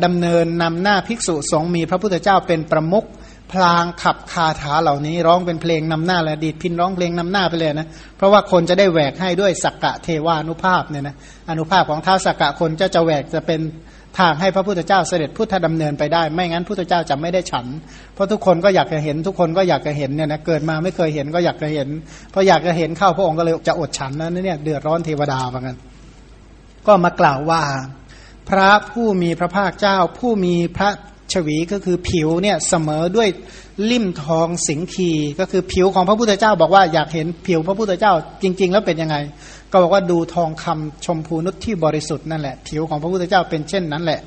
ดำเนินนำหน้าภิกษุสงฆ์มีพระพุทธเจ้าเป็นประมุขพลางขับคาถาเหล่านี้ ร้องเป็นเพลงนำหน้าเลยดีดพินร้องเพลงนำหน้าไปเลยนะเพราะว่าคนจะได้แหวกให้ด้วยสักกะเทวานุภาพเนี่ยนะอนุภาพของท้าสักกะคนจะจะแหวกจะเป็น ทางให้พระพุทธเจ้าเสด็จพุทธดำเนินไปได้ ไม่งั้นพุทธเจ้าจะไม่ได้ฉัน เพราะทุกคนก็อยากจะเห็นทุกคนก็อยากจะเห็นเนี่ยนะเกิดมาไม่เคยเห็นก็อยากจะเห็นพออยากจะเห็นเข้าพระองค์ก็เลยจะอดฉันนะเนี่ยเดือดร้อนเทวดาเหมือนกันก็มากล่าวว่า พระผู้มีพระภาคเจ้าผู้มีพระ ฉวีก็คือผิวเนี่ยเสมอด้วยลิ่มทองสิงคีก็คือผิวของพระพุทธเจ้า บอกว่าอยากเห็นผิวพระพุทธเจ้าจริง ๆ แล้วเป็นยังไง ก็บอกว่าดูทองคำชมพูนุชที่บริสุทธิ์นั่นแหละ ผิวของพระพุทธเจ้าเป็นเช่นนั้นแหละ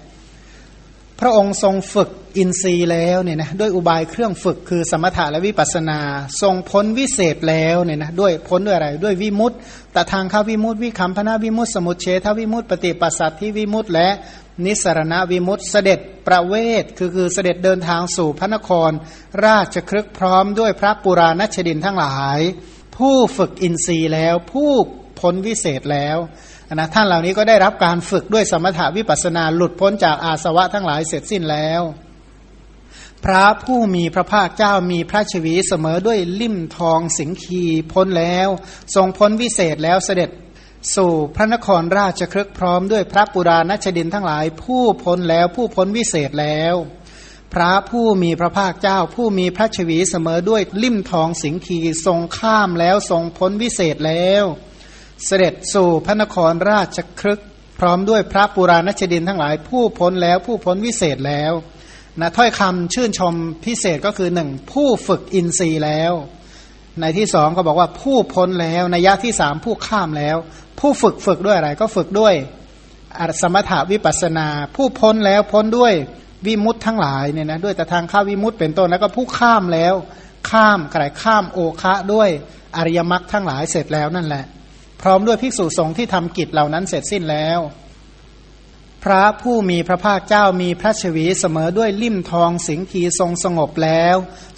พระองค์ทรงฝึกอินทรีย์แล้วเนี่ยนะด้วยอุบายเครื่องฝึกคือสมถะและวิปัสนา ทรงพ้นวิเศษแล้วเนี่ยนะด้วยพ้นด้วยอะไร ด้วยวิมุตต์แต่ทางข้าวิมุตต์วิคัมพนาวิมุตต์สมุทเฉทวิมุตต์ปฏิปัสสัตที่วิมุตต์และ นิสรณวิมุตเสด็จประเวทคือคือเสด็จเดินทางสู่พระนคร ราชครึกพร้อมด้วยพระปุราณชดินทั้งหลาย ผู้ฝึกอินทรีย์แล้ว ผู้พ้นวิเศษแล้วนะท่านเหล่านี้ก็ได้รับการฝึกด้วยสมถาวิปัสนาหลุดพ้นจากอาสวะทั้งหลายเสร็จสิ้นแล้ว พระผู้มีพระภาคเจ้ามีพระชวีเสมอด้วยลิ่มทองสิงคีพ้นแล้ว ทรงพ้นวิเศษแล้วเสด็จ สู่พระนครราชครึกพร้อมด้วยพระปุราณชดินทั้งหลาย ผู้พ้นแล้วผู้พ้นวิเศษแล้ว พระผู้มีพระภาคเจ้า ผู้มีพระชวีเสมอด้วยลิ่มทองสิงคีทรงข้ามแล้วทรงพ้นวิเศษแล้ว เสด็จสู่พระนครราชครึกพร้อมด้วยพระปุราณชดินทั้งหลาย ผู้พ้นแล้วผู้พ้นวิเศษแล้วนะถ้อยคำชื่นชมพิเศษก็คือหนึ่งผู้ฝึกอินทรีย์แล้ว ในที่สองก็บอกว่าผู้พ้นแล้วในยะที่สามผู้ข้ามแล้ว ผู้ฝึกฝึกด้วยอะไร ก็ฝึกด้วยสมถาวิปัสนา ผู้พ้นแล้วพ้นด้วยวิมุตทั้งหลายเนี่ยนะด้วยแต่ทางข้าวิมุตเป็นต้นแล้วก็ผู้ข้ามแล้ว ข้ามใครข้ามโอคะด้วยอริยมรรคทั้งหลายเสร็จแล้วนั่นแหละ พร้อมด้วยภิกษุสงฆ์ที่ทำกิจเหล่านั้นเสร็จสิ้นแล้ว พระผู้มีพระภาคเจ้ามีพระชวีเสมอด้วยลิ่มทองสิงคีทรงสงบแล้ว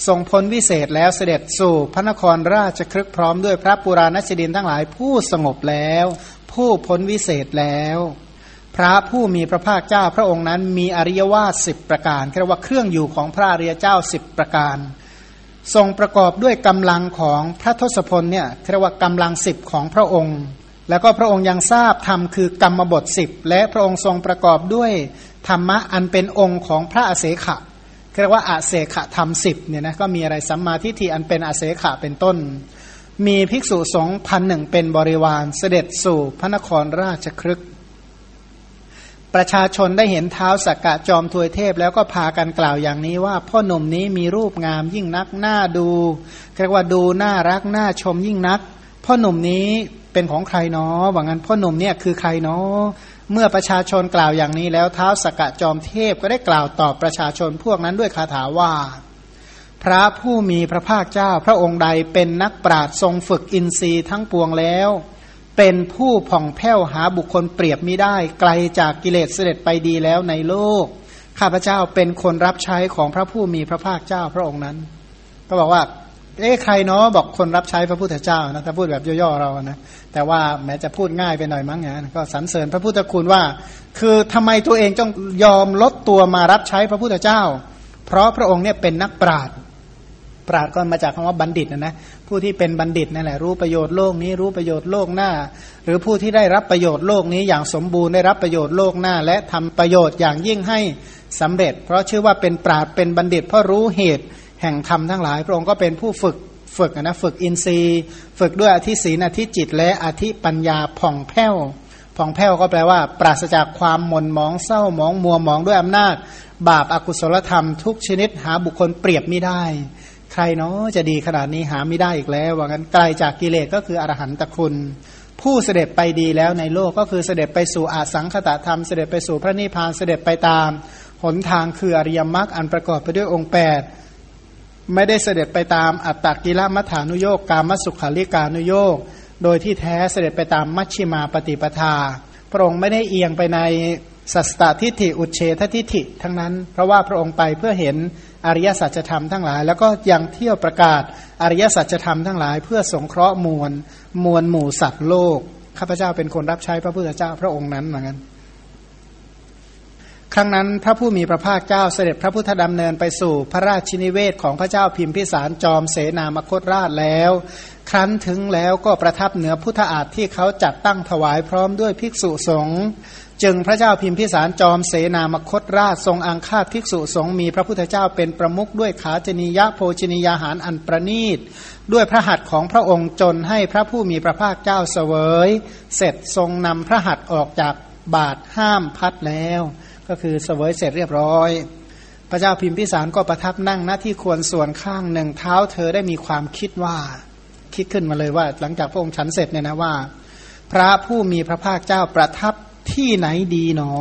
ทรงพ้นวิเศษแล้วเสด็จสู่พระนครราชครึกพร้อมด้วยพระปุราณชดินทั้งหลายผู้สงบแล้ว ผู้พ้นวิเศษแล้ว พระผู้มีพระภาคเจ้าพระองค์นั้นมีอริยวาสสิบประการเรียกว่าเครื่องอยู่ของพระอริยเจ้าสิบประการ ทรงประกอบด้วยกำลังของพระทศพลเนี่ยเรียกว่ากำลังสิบของพระองค์ แล้วก็พระองค์ยังทราบธรรมคือกรรมบทสิบและพระองค์ทรงประกอบด้วยธรรมะอันเป็นองค์ของพระอเสขะเรียกว่าอาเสขะธรรมสิบเนี่ยนะก็มีอะไรสัมมาทิฏฐิอันเป็นอาเสขะเป็นต้น มีภิกษุสงฆ์พันหนึ่งเป็นบริวารเสด็จสู่พระนครราชครึกประชาชนได้เห็นเท้าสักกะจอมทวยเทพ แล้วก็พากันกล่าวอย่างนี้ว่า พ่อหนุ่มนี้มีรูปงามยิ่งนักหน้าดูเรียกว่าดูน่ารักน่าชมยิ่งนัก พ่อหนุ่มนี้ เป็นของใครเนาะว่างั้นพ่อหนุ่มเนี่ยคือใครเนาะเมื่อประชาชนกล่าวอย่างนี้แล้วเท้าสกกะจอมเทพก็ได้กล่าวตอบประชาชนพวกนั้นด้วยคาถาว่า พระผู้มีพระภาคเจ้าพระองค์ใดเป็นนักปราดทรงฝึกอินทรีย์ทั้งปวงแล้ว เป็นผู้ผ่องแผ้วหาบุคคลเปรียบไม่ได้ ไกลจากกิเลสเสด็จไปดีแล้วในโลก ข้าพเจ้าเป็นคนรับใช้ของพระผู้มีพระภาคเจ้าพระองค์นั้น ก็บอกว่า เอ๊ะใครเนาะบอกคนรับใช้พระพุทธเจ้านะถ้าพูดแบบย่อๆเรานะแต่ว่าแม้จะพูดง่ายไปหน่อยมั้งนี่ยก็สรรเสริญพระพุทธคุณว่า คือทำไมตัวเองต้องยอมลดตัวมารับใช้พระพุทธเจ้า เพราะพระองค์เนี่ยเป็นนักปราชญ์ปราดก็มาจากคำว่าบัณฑิตนะนะผู้ที่เป็นบัณฑิตนั่นแหละรู้ประโยชน์โลกนี้รู้ประโยชน์โลกหน้า หรือผู้ที่ได้รับประโยชน์โลกนี้อย่างสมบูรณ์ได้รับประโยชน์โลกหน้า และทำประโยชน์อย่างยิ่งให้สำเร็จ เพราะชื่อว่าเป็นปราดเป็นบัณฑิต เพราะรู้เหตุ แห่งธรรมทั้งหลาย พระองค์ก็เป็นผู้ฝึกฝึกนะฝึกอินทรีย์ ฝึกด้วยอธิศีนอธิจิต และอธิปัญญาผ่องแผ้วผ่องแผ้วก็แปลว่า ปราศจากความหม่นหมองเศร้าหมองมัวหมองด้วยอำนาจ บาปอากุศลธรรมทุกชนิดหาบุคคลเปรียบไม่ได้ ใครเนาะจะดีขนาดนี้หาไม่ได้อีกแล้ว ว่างั้นไกลจากกิเลสก็คืออรหันตคุณ ผู้เสด็จไปดีแล้วในโลกก็คือเสด็จไปสู่อาสังขตธรรมเสด็จไปสู่พระนิพพานเสด็จไปตาม หนทางคืออริยมรรคอันประกอบไปด้วยองค์แปด ไม่ได้เสด็จไปตามอัตตกิลมัฐานุโยกกามสุขาริการุโยกโดยที่แท้เสด็จไปตามมัชชิมาปฏิปทา พระองค์ไม่ได้เอียงไปในสัสตทิฏฐิอุเฉททิฏฐิทั้งนั้น เพราะว่าพระองค์ไปเพื่อเห็นอริยสัจธรรมทั้งหลาย แล้วก็ยังเที่ยวประกาศอริยสัจธรรมทั้งหลาย เพื่อสงเคราะห์มวลมวลหมู่สัตว์โลกข้าพเจ้าเป็นคนรับใช้พระพุทธเจ้าพระองค์นั้นเหมือนกัน ครั้งนั้นพระผู้มีพระภาคเจ้าเสด็จพระพุทธดำเนินไปสู่พระราชินิเวศของพระเจ้าพิมพิสารจอมเสนามคตราชแล้ว ครั้นถึงแล้วก็ประทับเหนือพุทธอาฏที่เขาจัดตั้งถวายพร้อมด้วยภิกษุสงฆ์จึงพระเจ้าพิมพิสารจอมเสนามคตราชทรงอังคาดภิกษุสงฆ์มีพระพุทธเจ้าเป็นประมุขด้วยขาจนิยะโภชนิยาหารอันประนีต ด้วยพระหัตถ์ของพระองค์จนให้พระผู้มีพระภาคเจ้าเสวย เสร็จทรงนำพระหัตถ์ออกจากบาทห้ามพัดแล้ว ก็คือเสวยเสร็จเรียบร้อย พระเจ้าพิมพิสารก็ประทับนั่งหน้าที่ควรส่วนข้างหนึ่งเท้าเธอได้มีความคิดว่า คิดขึ้นมาเลยว่า หลังจากพระองค์ฉันเสร็จเนี่ยนะว่า พระผู้มีพระภาคเจ้าประทับที่ไหนดีหนอ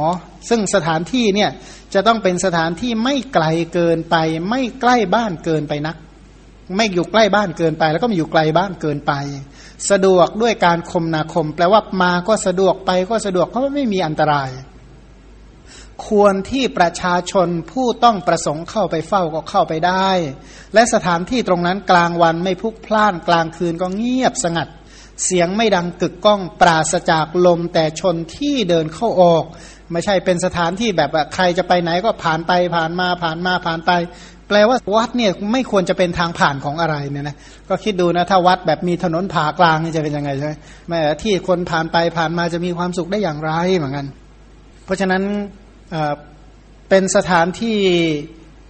ซึ่งสถานที่เนี่ยจะต้องเป็นสถานที่ไม่ไกลเกินไป ไม่ใกล้บ้านเกินไปนัก ไม่อยู่ใกล้บ้านเกินไป แล้วก็ไม่อยู่ไกลบ้านเกินไป สะดวกด้วยการคมนาคม แปลว่ามาก็สะดวกไปก็สะดวกเพราะไม่มีอันตราย ควรที่ประชาชนผู้ต้องประสงค์เข้าไปเฝ้าก็เข้าไปได้ และสถานที่ตรงนั้นกลางวันไม่พุกพล่านกลางคืนก็เงียบสงัด เสียงไม่ดังกึกก้องปราศจากลมแต่ชนที่เดินเข้าออก ไม่ใช่เป็นสถานที่แบบใครจะไปไหนก็ผ่านไปผ่านมาผ่านมาผ่านไป แปลว่าวัดเนี่ยไม่ควรจะเป็นทางผ่านของอะไรเนี่ยนะก็คิดดูนะถ้าวัดแบบมีถนนผ่ากลางนี่จะเป็นยังไงใช่ไหมแม้ที่คนผ่านไปผ่านมาจะมีความสุขได้อย่างไรเหมือนกัน เพราะฉะนั้น เป็นสถานที่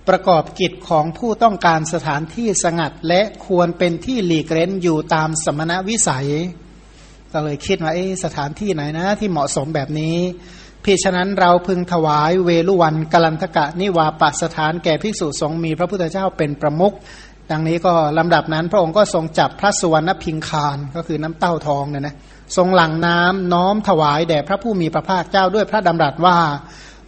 ประกอบกิจของผู้ต้องการสถานที่สงัด และควรเป็นที่หลีกเล้นอยู่ตามสมณวิสัย ก็เลยคิดว่าสถานที่ไหนนะ ที่เหมาะสมแบบนี้พี่ฉะนั้นเราพึงถวายเวลุวันกลันทกะนิวาปสถานแก่ภิกษุสงฆ์มีพระพุทธเจ้าเป็นประมุขดังนี้ก็ลำดับนั้นพระองค์ก็ทรงจับพระสุวรรณพิงคารก็คือน้ำเต้าทองเนี่ยนะทรงหลั่งน้ำน้อมถวายแด่พระผู้มีพระภาคเจ้าด้วยพระดำรัสว่า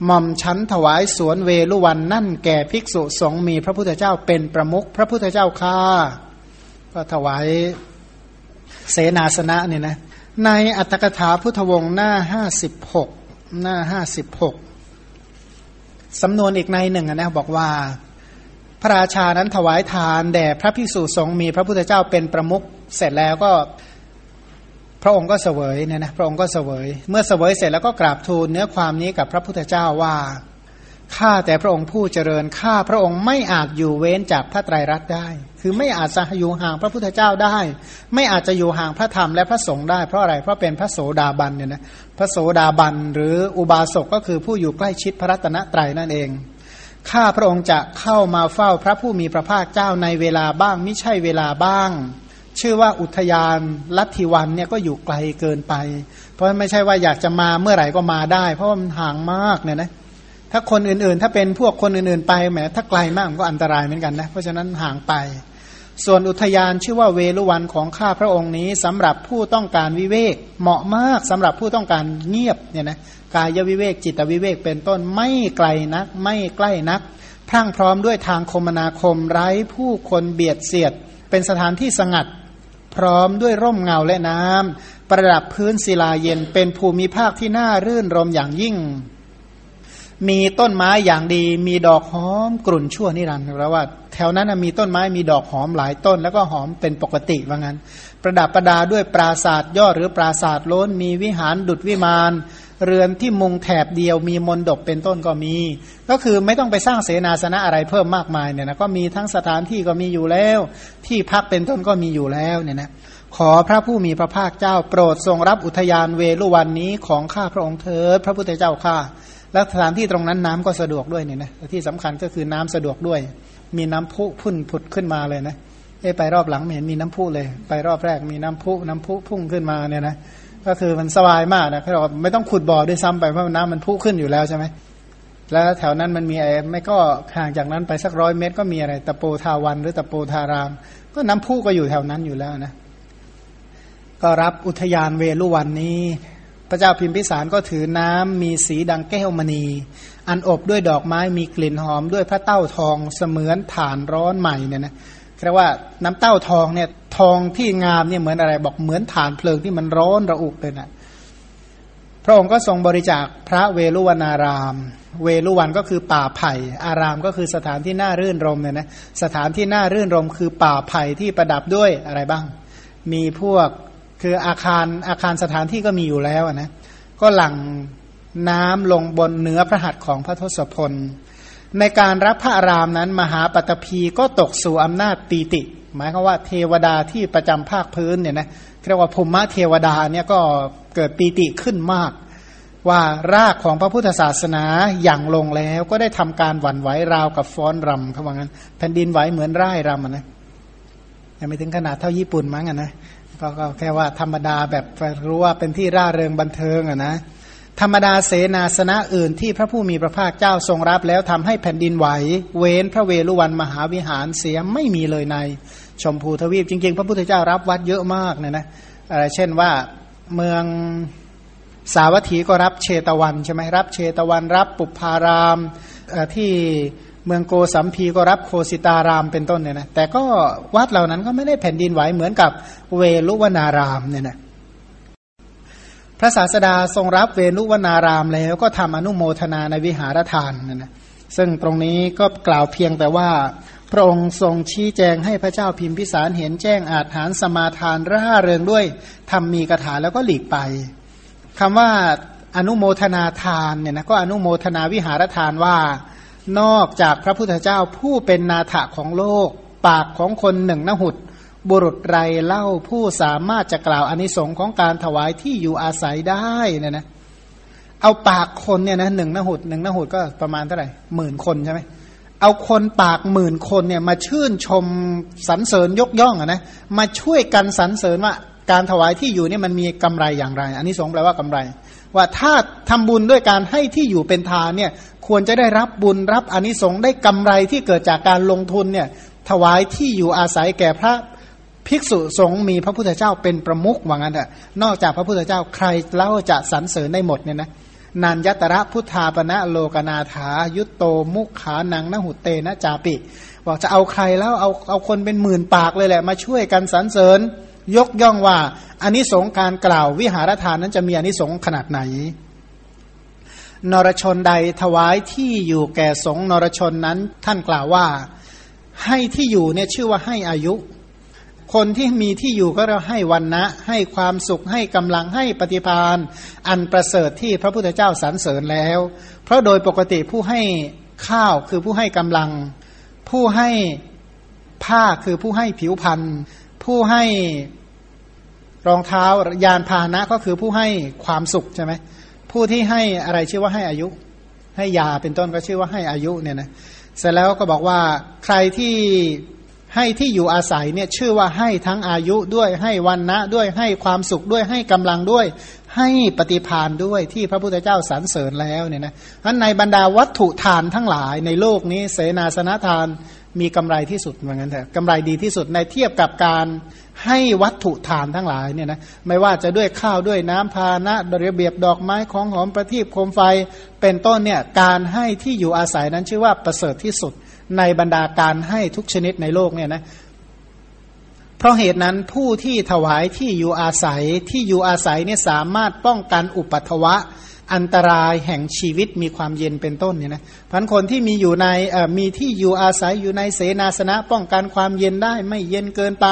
หม่อมชันถวายสวนเวลุวันนั่นแก่ภิกษุสงฆ์มีพระพุทธเจ้าเป็นประมุขพระพุทธเจ้าข้าก็ถวายเสนาสนะเนี่ยนะในอัตถกถาพุทธวงศ์หน้าห้าสิบหกหน้าห้าสิบหกสำนวนอีกในหนึ่งนะบอกว่า พระราชานั้นถวายทานแด่พระภิกษุสงฆ์มีพระพุทธเจ้าเป็นประมุขเสร็จแล้วก็ พระองค์ก็เสวยเนี่ยนะพระองค์ก็เสวย เมื่อเสวยเสร็จแล้วก็กราบทูลเนื้อความนี้กับพระพุทธเจ้าว่าข้าแต่พระองค์ผู้เจริญข้าพระองค์ไม่อาจอยู่เว้นจากพระไตรรัตน์ได้ คือไม่อาจจะอยู่ห่างพระพุทธเจ้าได้ ไม่อาจจะอยู่ห่างพระธรรมและพระสงฆ์ได้เพราะอะไรเพราะเป็นพระโสดาบันเนี่ยนะพระโสดาบันหรืออุบาสกก็คือผู้อยู่ใกล้ชิดพระรัตนตรัยนั่นเองข้าพระองค์จะเข้ามาเฝ้าพระผู้มีพระภาคเจ้าในเวลาบ้าง ไม่ใช่เวลาบ้าง ชื่อว่าอุทยานลัทธิวันเนี่ยก็อยู่ไกลเกินไป เพราะไม่ใช่ว่าอยากจะมาเมื่อไหร่ก็มาได้ เพราะว่ามันห่างมากเนี่ยนะถ้าคนอื่นๆ ถ้าเป็นพวกคนอื่นๆไปแหมถ้าไกลมากก็อันตรายเหมือนกันนะเพราะฉะนั้นห่างไป ส่วนอุทยานชื่อว่าเวลุวันของข้าพระองค์นี้สำหรับผู้ต้องการวิเวกเหมาะมากสำหรับผู้ต้องการเงียบเนี่ยนะกายวิเวกจิตวิเวกเป็นต้นไม่ไกลนัก ไม่ใกล้นัก พรั่งพร้อมด้วยทางคมนาคมไร้ผู้คนเบียดเสียด เป็นสถานที่สงัด พร้อมด้วยร่มเงาและน้ำประดับพื้นศิลาเย็นเป็นภูมิภาคที่น่ารื่นรมอย่างยิ่ง มีต้นไม้อย่างดี มีดอกหอมกลุ่นชั่วนิรันดร์แปลว่าแถวนั้นมีต้นไม้มีดอกหอมหลายต้น แล้วก็หอมเป็นปกติว่างั้น ประดับประดาด้วยปราศาสตร์ยอดหรือปราศาสตร์ล้นมีวิหารดุดวิมาน เรือนที่มุงแถบเดียวมีมนดบเป็นต้นก็มี ก็คือไม่ต้องไปสร้างเสนาสนะอะไรเพิ่มมากมายเนี่ยนะก็มีทั้งสถานที่ก็มีอยู่แล้ว ที่พักเป็นต้นก็มีอยู่แล้วเนี่ยนะขอพระผู้มีพระภาคเจ้าโปรดทรงรับอุทยานเวลุวันนี้ของข้าพระองค์เถิดพระพุทธเจ้าข้าและสถานที่ตรงนั้นน้ำก็สะดวกด้วยเนี่ยนะที่สำคัญก็คือน้ำสะดวกด้วย มีน้ำพุพุ่นผุดขึ้นมาเลยนะเอไปรอบหลังไม่เห็นมีน้ำพุเลย ไปรอบแรกมีน้ำพุน้ำพุพุ่งขึ้นมาเนี่ยนะ ก็คือมันสบายมากนะเขาบอกไม่ต้องขุดบ่อด้วยซ้ำไปเพราะน้ำมันพุ่งขึ้นอยู่แล้วใช่ไหมแล้วแถวนั้นมันมีอะไรไม่ก็ห่างจากนั้นไปสักร้อยเมตร ก็มีอะไรตะโปทาวันหรือตะโปทาราม ก็น้ำพุก็อยู่แถวนั้นอยู่แล้วนะ ก็รับอุทยานเวลุวันนี้ พระเจ้าพิมพิสารก็ถือน้ำมีสีดังแก้วมณี อันอบด้วยดอกไม้มีกลิ่นหอมด้วยพระเต้าทองเสมือนฐานร้อนใหม่เนี่ยนะ เรียกว่าน้ำเต้าทองเนี่ยทองที่งามเนี่ยเหมือนอะไร บอกเหมือนฐานเพลิงที่มันร้อนระอุเลยนะพระองค์ก็ทรงบริจาคพระเวลุวนาราม เวลุวันก็คือป่าไผ่ อารามก็คือสถานที่น่ารื่นรมเนี่ยนะสถานที่น่ารื่นรมคือป่าไผ่ที่ประดับด้วยอะไรบ้าง มีพวกคืออาคารอาคารสถานที่ก็มีอยู่แล้วนะก็หลั่งน้ำลงบนเนื้อพระหัตถ์ของพระทศพล ในการรับพระอารามนั้น มหาปตพีก็ตกสู่อำนาจปีติ หมายความว่าเทวดาที่ประจำภาคพื้นเนี่ยนะเรียกว่าภูมิเทวดาเนี่ยก็เกิดปีติขึ้นมาก ว่ารากของพระพุทธศาสนาอย่างลงแล้วก็ได้ทำการหวั่นไหวราวกับฟ้อนรำเขาว่างั้นแผ่นดินไหวเหมือนไร่รำนะยังไม่ถึงขนาดเท่าญี่ปุ่นมั้งนะก็แค่ว่าธรรมดาแบบรู้ว่าเป็นที่ร่าเริงบันเทิงอะนะ ธรรมดาเสนาสนะอื่นที่พระผู้มีพระภาคเจ้าทรงรับแล้วทำให้แผ่นดินไหว เว้นพระเวรุวันมหาวิหารเสียไม่มีเลยใน ชมพูทวีปจริง ๆ พระพุทธเจ้ารับวัดเยอะมากเนี่ยนะอะไรเช่นว่าเมืองสาวัตถีก็รับเชตวันใช่ไหมรับเชตวันรับปุพารามที่เมืองโกสัมพีก็รับโคสิตารามเป็นต้นเนี่ยนะแต่ก็วัดเหล่านั้นก็ไม่ได้แผ่นดินไหวเหมือนกับเวลุวนารามเนี่ยนะ พระศาสดาทรงรับเวนุวนารามแล้วก็ทำอนุโมทนาในวิหารทานนะนะซึ่งตรงนี้ก็กล่าวเพียงแต่ว่า พระองค์ทรงชี้แจงให้พระเจ้าพิมพิสารเห็นแจ้งอาจหารสมาทานร่าเริงด้วยทำมีกระถาแล้วก็หลีกไปคำว่าอนุโมทนาทานเนี่ยนะก็อนุโมทนาวิหารทานว่า นอกจากพระพุทธเจ้าผู้เป็นนาถะของโลก ปากของคนหนึ่งนหุด บุรุษไรเล่าผู้สามารถจะกล่าวอนิสงค์ของการถวายที่อยู่อาศัยได้เนี่ยนะเอาปากคนเนี่ยนะหนึ่งนหุดหนึ่งนหุดก็ประมาณเท่าไหร่หมื่นคนใช่ไหมเอาคนปากหมื่นคนเนี่ยมาชื่นชมสรรเสริญยกย่องอะนะมาช่วยกันสรรเสริญว่า การถวายที่อยู่เนี่ยมันมีกำไรอย่างไร อันนี้สงแปลว่ากำไร ว่าถ้าทำบุญด้วยการให้ที่อยู่เป็นทานเนี่ยควรจะได้รับบุญรับอนนิสงส์ได้กำไรที่เกิดจากการลงทุนเนี่ยถวายที่อยู่อาศัยแก่พระ ภิกษุสงฆ์มีพระพุทธเจ้าเป็นประมุขว่างั้นแหะนอกจากพระพุทธเจ้าใครเล่าจะสรรเสริญได้หมดเนี่ยนะนันยตระพุทธาปณะโลกนาถา ยุตโตมุขานังนหุเตนะจาปิ บอกจะเอาใครแล้วเอาเอาคนเป็นหมื่นปากเลยแหละ มาช่วยกันสรรเสริญ ยกย่องว่าอันนี้สงการกล่าววิหารทานนั้นจะมีอันนี้สงขนาดไหน นรชนใดถวายที่อยู่แก่สงนรชนนั้นท่านกล่าวว่าให้ที่อยู่เนี่ยชื่อว่าให้อายุ คนที่มีที่อยู่ก็เราให้วันนะ ให้ความสุขให้กำลังให้ปฏิพานอันประเสริฐที่พระพุทธเจ้าสรรเสริญแล้ว เพราะโดยปกติผู้ให้ข้าวคือผู้ให้กำลัง ผู้ให้ผ้าคือผู้ให้ผิวพันธ์ผู้ให้รองเท้ายานพาหนะก็คือผู้ให้ความสุขใช่ไหมผู้ที่ให้อะไรชื่อว่าให้อายุ ให้ยาเป็นต้นก็ชื่อว่าให้อายุเนี่ยนะเสร็จแล้วก็บอกว่าใครที่ ให้ที่อยู่อาศัยเนี่ยชื่อว่าให้ทั้งอายุด้วยให้วันนะด้วยให้ความสุขด้วยให้กำลังด้วย ให้ปฏิพานด้วยที่พระพุทธเจ้าสรรเสริญแล้วเนี่ยนะอันในบรรดาวัตถุทานทั้งหลายในโลกนี้เสนาสนะทานมีกำไรที่สุดเหมือนกันแต่กำไรดีที่สุดในเทียบกับการให้วัตถุทานทั้งหลายเนี่ยนะไม่ว่าจะด้วยข้าวด้วยน้ำพานะระเบียบดอกไม้ของหอมประทีปโคมไฟเป็นต้นเนี่ยการให้ที่อยู่อาศัยนั้นชื่อว่าประเสริฐที่สุด ในบรรดาการให้ทุกชนิดในโลกเนี่ยนะเพราะเหตุนั้นผู้ที่ถวายที่อยู่อาศัยที่อยู่อาศัยเนี่ยสามารถป้องกันอุปัตวะ อันตรายแห่งชีวิตมีความเย็นเป็นต้นเนี่ยนะพันคนที่มีอยู่ในมีที่อยู่อาศัยอยู่ในเสนาสนะ ป้องกันความเย็นได้ไม่เย็นเกินไป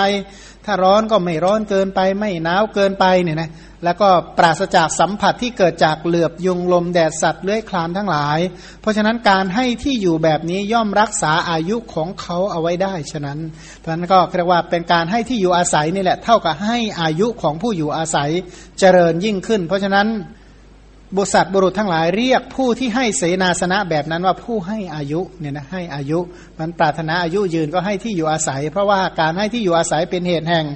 ถ้าร้อนก็ไม่ร้อนเกินไป ไม่หนาวเกินไปเนี่ยนะ แล้วก็ปราศจากสัมผัสที่เกิดจากเหลือบยุงลมแดดสัตว์เลื้อยคลานทั้งหลาย เพราะฉะนั้นการให้ที่อยู่แบบนี้ย่อมรักษาอายุของเขาเอาไว้ได้ฉะนั้นเพราะนั้นก็เรียกว่าเป็นการให้ที่อยู่อาศัยนี่แหละ เท่ากับให้อายุของผู้อยู่อาศัยเจริญยิ่งขึ้น เพราะฉะนั้นบุษัตบุรุษทั้งหลายเรียกผู้ที่ให้เสนาสนะแบบนั้นว่าผู้ให้อายุเนี่ยนะให้อายุมันปรารถนาอายุยืนก็ให้ที่อยู่อาศัย เพราะว่าการให้ที่อยู่อาศัยเป็นเหตุแห่ง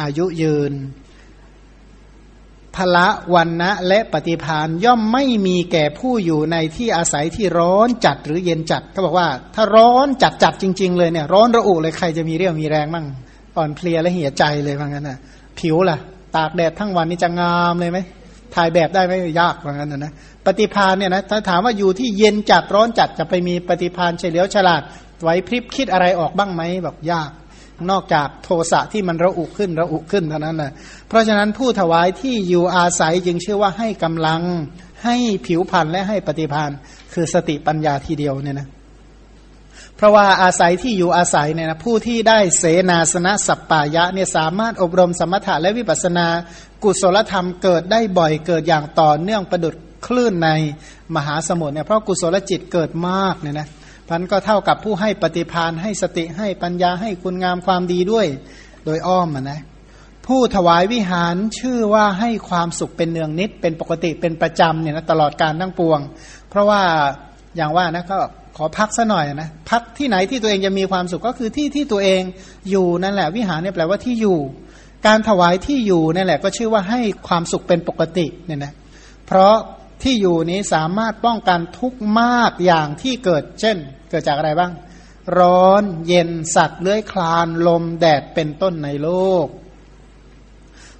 อายุยืน พละวันนะและปฏิพานย่อมไม่มีแก่ผู้อยู่ในที่อาศัยที่ร้อนจัดหรือเย็นจัดเขาบอกว่า ถ้าร้อนจัดจัดจริง ๆ เลยเนี่ย ร้อนระอุเลยใครจะมีเรี่ยวมีแรงมั่งอ่อนเพลียและเหี่ยใจเลยว่างั้นนะผิวล่ะ ตากแดดทั้งวันนี่จะงามเลยไหมถ่ายแบบได้ไหมยากเหมือนกันนะปฏิพานเนี่ยนะถ้าถามว่าอยู่ที่เย็นจัดร้อนจัดจะไปมีปฏิพานเฉลียวฉลาดไว้พริบคิดอะไรออกบ้างไหมบอกยาก นอกจากโทสะที่มันระอุขึ้นระอุขึ้นเท่านั้นนะเพราะฉะนั้นผู้ถวายที่อยู่อาศัยจึงเชื่อว่าให้กำลังให้ผิวพันธ์และให้ปฏิพานคือสติปัญญาทีเดียวเนี่ยนะเพราะว่าอาศัยที่อยู่อาศัยเนี่ยนะผู้ที่ได้เสนาสนะสัปปายะเนี่ยสามารถอบรมสมถะและวิปัสนา กุศลธรรมเกิดได้บ่อยเกิดอย่างต่อเนื่องประดุดคลื่นในมหาสมุทรเนี่ยเพราะกุศลจิตเกิดมากเนี่ยนะ พันก็เท่ากับผู้ให้ปฏิพานให้สติให้ปัญญาให้คุณงามความดีด้วย โดยอ้อมนะผู้ถวายวิหารชื่อว่าให้ความสุขเป็นเนืองนิด เป็นปกติเป็นประจำเนี่ยนะตลอดการทั้งปวง เพราะว่าอย่างว่านะก็ขอพักซะหน่อยนะพักที่ไหนที่ตัวเองจะมีความสุขก็คือที่ที่ตัวเองอยู่นั่นแหละ วิหารเนี่ยแปลว่าที่อยู่ การถวายที่อยู่นั่นแหละ ก็ชื่อว่าให้ความสุขเป็นปกติเนี่ยนะเพราะ ที่อยู่นี้สามารถป้องกันทุกมากอย่างที่เกิด เช่น เกิดจากอะไรบ้าง ร้อนเย็นสัตว์เลื้อยคลาน ลมแดดเป็นต้นในโลก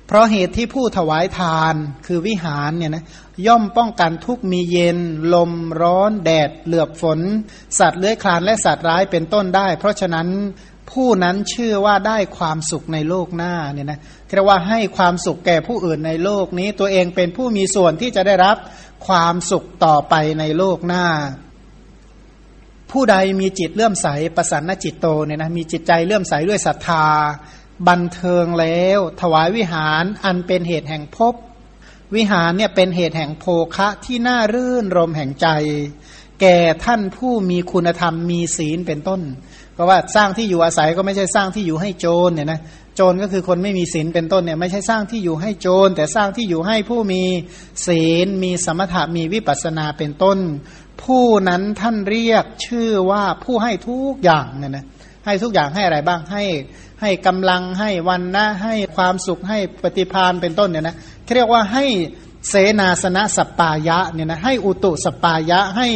เพราะเหตุที่ผู้ถวายทานคือวิหารเนี่ยนะย่อมป้องกันทุกมีเย็น ลมร้อน แดดเหลือบฝน สัตว์เลื้อยคลานและสัตว์ร้ายเป็นต้นได้ เพราะฉะนั้นผู้นั้นเชื่อว่าได้ความสุขในโลกหน้าเนี่ยนะเรียกว่าให้ความสุขแก่ผู้อื่นในโลกนี้ ตัวเองเป็นผู้มีส่วนที่จะได้รับ ความสุขต่อไปในโลกหน้า ผู้ใดมีจิตเลื่อมใสประสันนจิตโตเนี่ยนะมีจิตใจเลื่อมใสด้วยศรัทธา บันเทิงแล้ว ถวายวิหารอันเป็นเหตุแห่งภพวิหารเนี่ยเป็นเหตุแห่งโภคะที่น่ารื่นรมแห่งใจ แก่ท่านผู้มีคุณธรรมมีศีลเป็นต้นเพราะว่าสร้างที่อยู่อาศัยก็ไม่ใช่สร้างที่อยู่ให้โจรเนี่ยนะ โจรก็คือคนไม่มีศีลเป็นต้นเนี่ยไม่ใช่สร้างที่อยู่ให้โจรแต่สร้างที่อยู่ให้ผู้มีศีล มีสมถะมีวิปัสนาเป็นต้น ผู้นั้นท่านเรียกชื่อว่าผู้ให้ทุกอย่างเนี่ยนะให้ทุกอย่างให้อะไรบ้างให้ให้กำลังให้วันนะให้ความสุขให้ปฏิพานเป็นต้นเนี่ยนะเรียกว่าให้เสนาสนะสปายะเนี่ยนะให้อุตุสปายะให้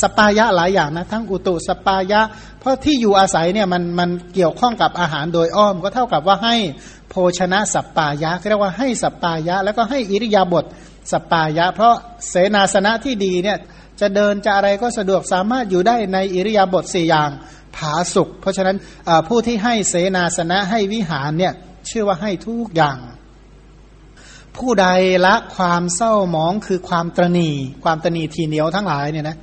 สปายะหลายอย่างนะทั้งอุตุสปายะ เพราะที่อยู่อาศัยเนี่ยมันมันเกี่ยวข้องกับอาหารโดยอ้อม ก็เท่ากับว่าให้โภชนะสปายะเรียกว่าให้สปายะ แล้วก็ให้อิริยาบถสปายะ เพราะเสนาสนะที่ดีเนี่ยจะเดินจะอะไรก็สะดวกสามารถอยู่ได้ในอิริยาบถสี่อย่างผาสุกเพราะฉะนั้นผู้ที่ให้เสนาสนะให้วิหารเนี่ยชื่อว่าให้ทุกอย่าง ผู้ใดละความเศร้าหมองคือความตรณี ความตรณีทีเหนียวทั้งหลายเนี่ยนะ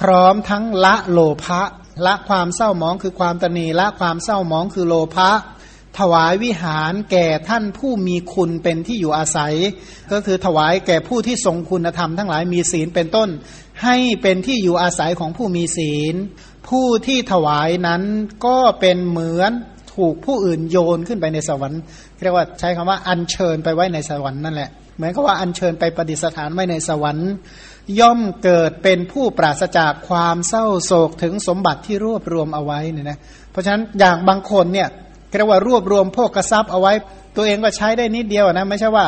พร้อมทั้งละโลภะละความเศร้าหมองคือความตรณีละความเศร้าหมองคือโลภะถวายวิหารแก่ท่านผู้มีคุณเป็นที่อยู่อาศัย ก็คือถวายแก่ผู้ที่ทรงคุณธรรมทั้งหลายมีศีลเป็นต้น ให้เป็นที่อยู่อาศัยของผู้มีศีล ผู้ที่ถวายนั้นก็เป็นเหมือนถูกผู้อื่นโยนขึ้นไปในสวรรค์เรียกว่าใช้คำว่าอัญเชิญไปไว้ในสวรรค์นั่นแหละเหมือนกับว่าอัญเชิญไปประดิษฐานไว้ในสวรรค์ ย่อมเกิดเป็นผู้ปราศจากความเศร้าโศกถึงสมบัติที่รวบรวมเอาไว้เนี่ยนะเพราะฉะนั้นอย่างบางคนเนี่ยเรียกว่ารวบรวมพวกกระซับเอาไว้ ตัวเองก็ใช้ได้นิดเดียวนะไม่ใช่ว่า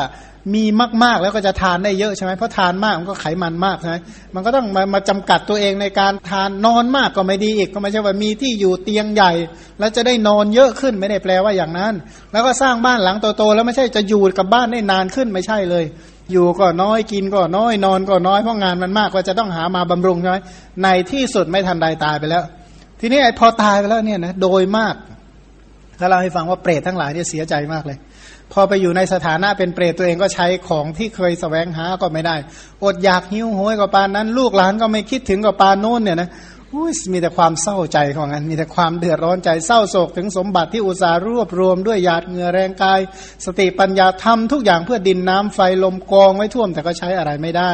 มีมากๆแล้วก็จะทานได้เยอะใช่ไหมเพราะทานมากมันก็ไขมันมากใช่ไหมมันก็ต้องมามาจำกัดตัวเองในการทานนอนมากก็ไม่ดีอีกก็ไม่ใช่ว่ามีที่อยู่เตียงใหญ่ แล้วจะได้นอนเยอะขึ้นไม่ได้แปลว่าอย่างนั้น แล้วก็สร้างบ้านหลังโตๆแล้วไม่ใช่จะอยู่กับบ้านได้นานขึ้นไม่ใช่เลย อยู่ก็น้อยกินก็น้อยนอนก็น้อยเพราะงานมันมากก็จะต้องหามาบำรุงใช่ไหมในที่สุดไม่ทันใดตายไปแล้ว ทีนี้ไอ้พอตายไปแล้วเนี่ยนะโดยมาก ถ้าเราให้ฟังว่าเปรตทั้งหลายเนี่ยเสียใจมากเลย พอไปอยู่ในสถานะเป็นเปรตตัวเองก็ใช้ของที่เคยสแสวงหาก็ไม่ได้ อดอยากหิวโหยกับปานนั้น ลูกหลานก็ไม่คิดถึงกับปานโน้นเนี่ยนะ มีแต่ความเศร้าใจของกันมีแต่ความเดือดร้อนใจเศร้าโศกถึงสมบัติที่อุตสาห์รวบรวมด้วยหยาดเหงื่อแรงกาย สติปัญญาทำทุกอย่างเพื่อดินน้ำไฟลมกองไว้ท่วมแต่ก็ใช้อะไรไม่ได้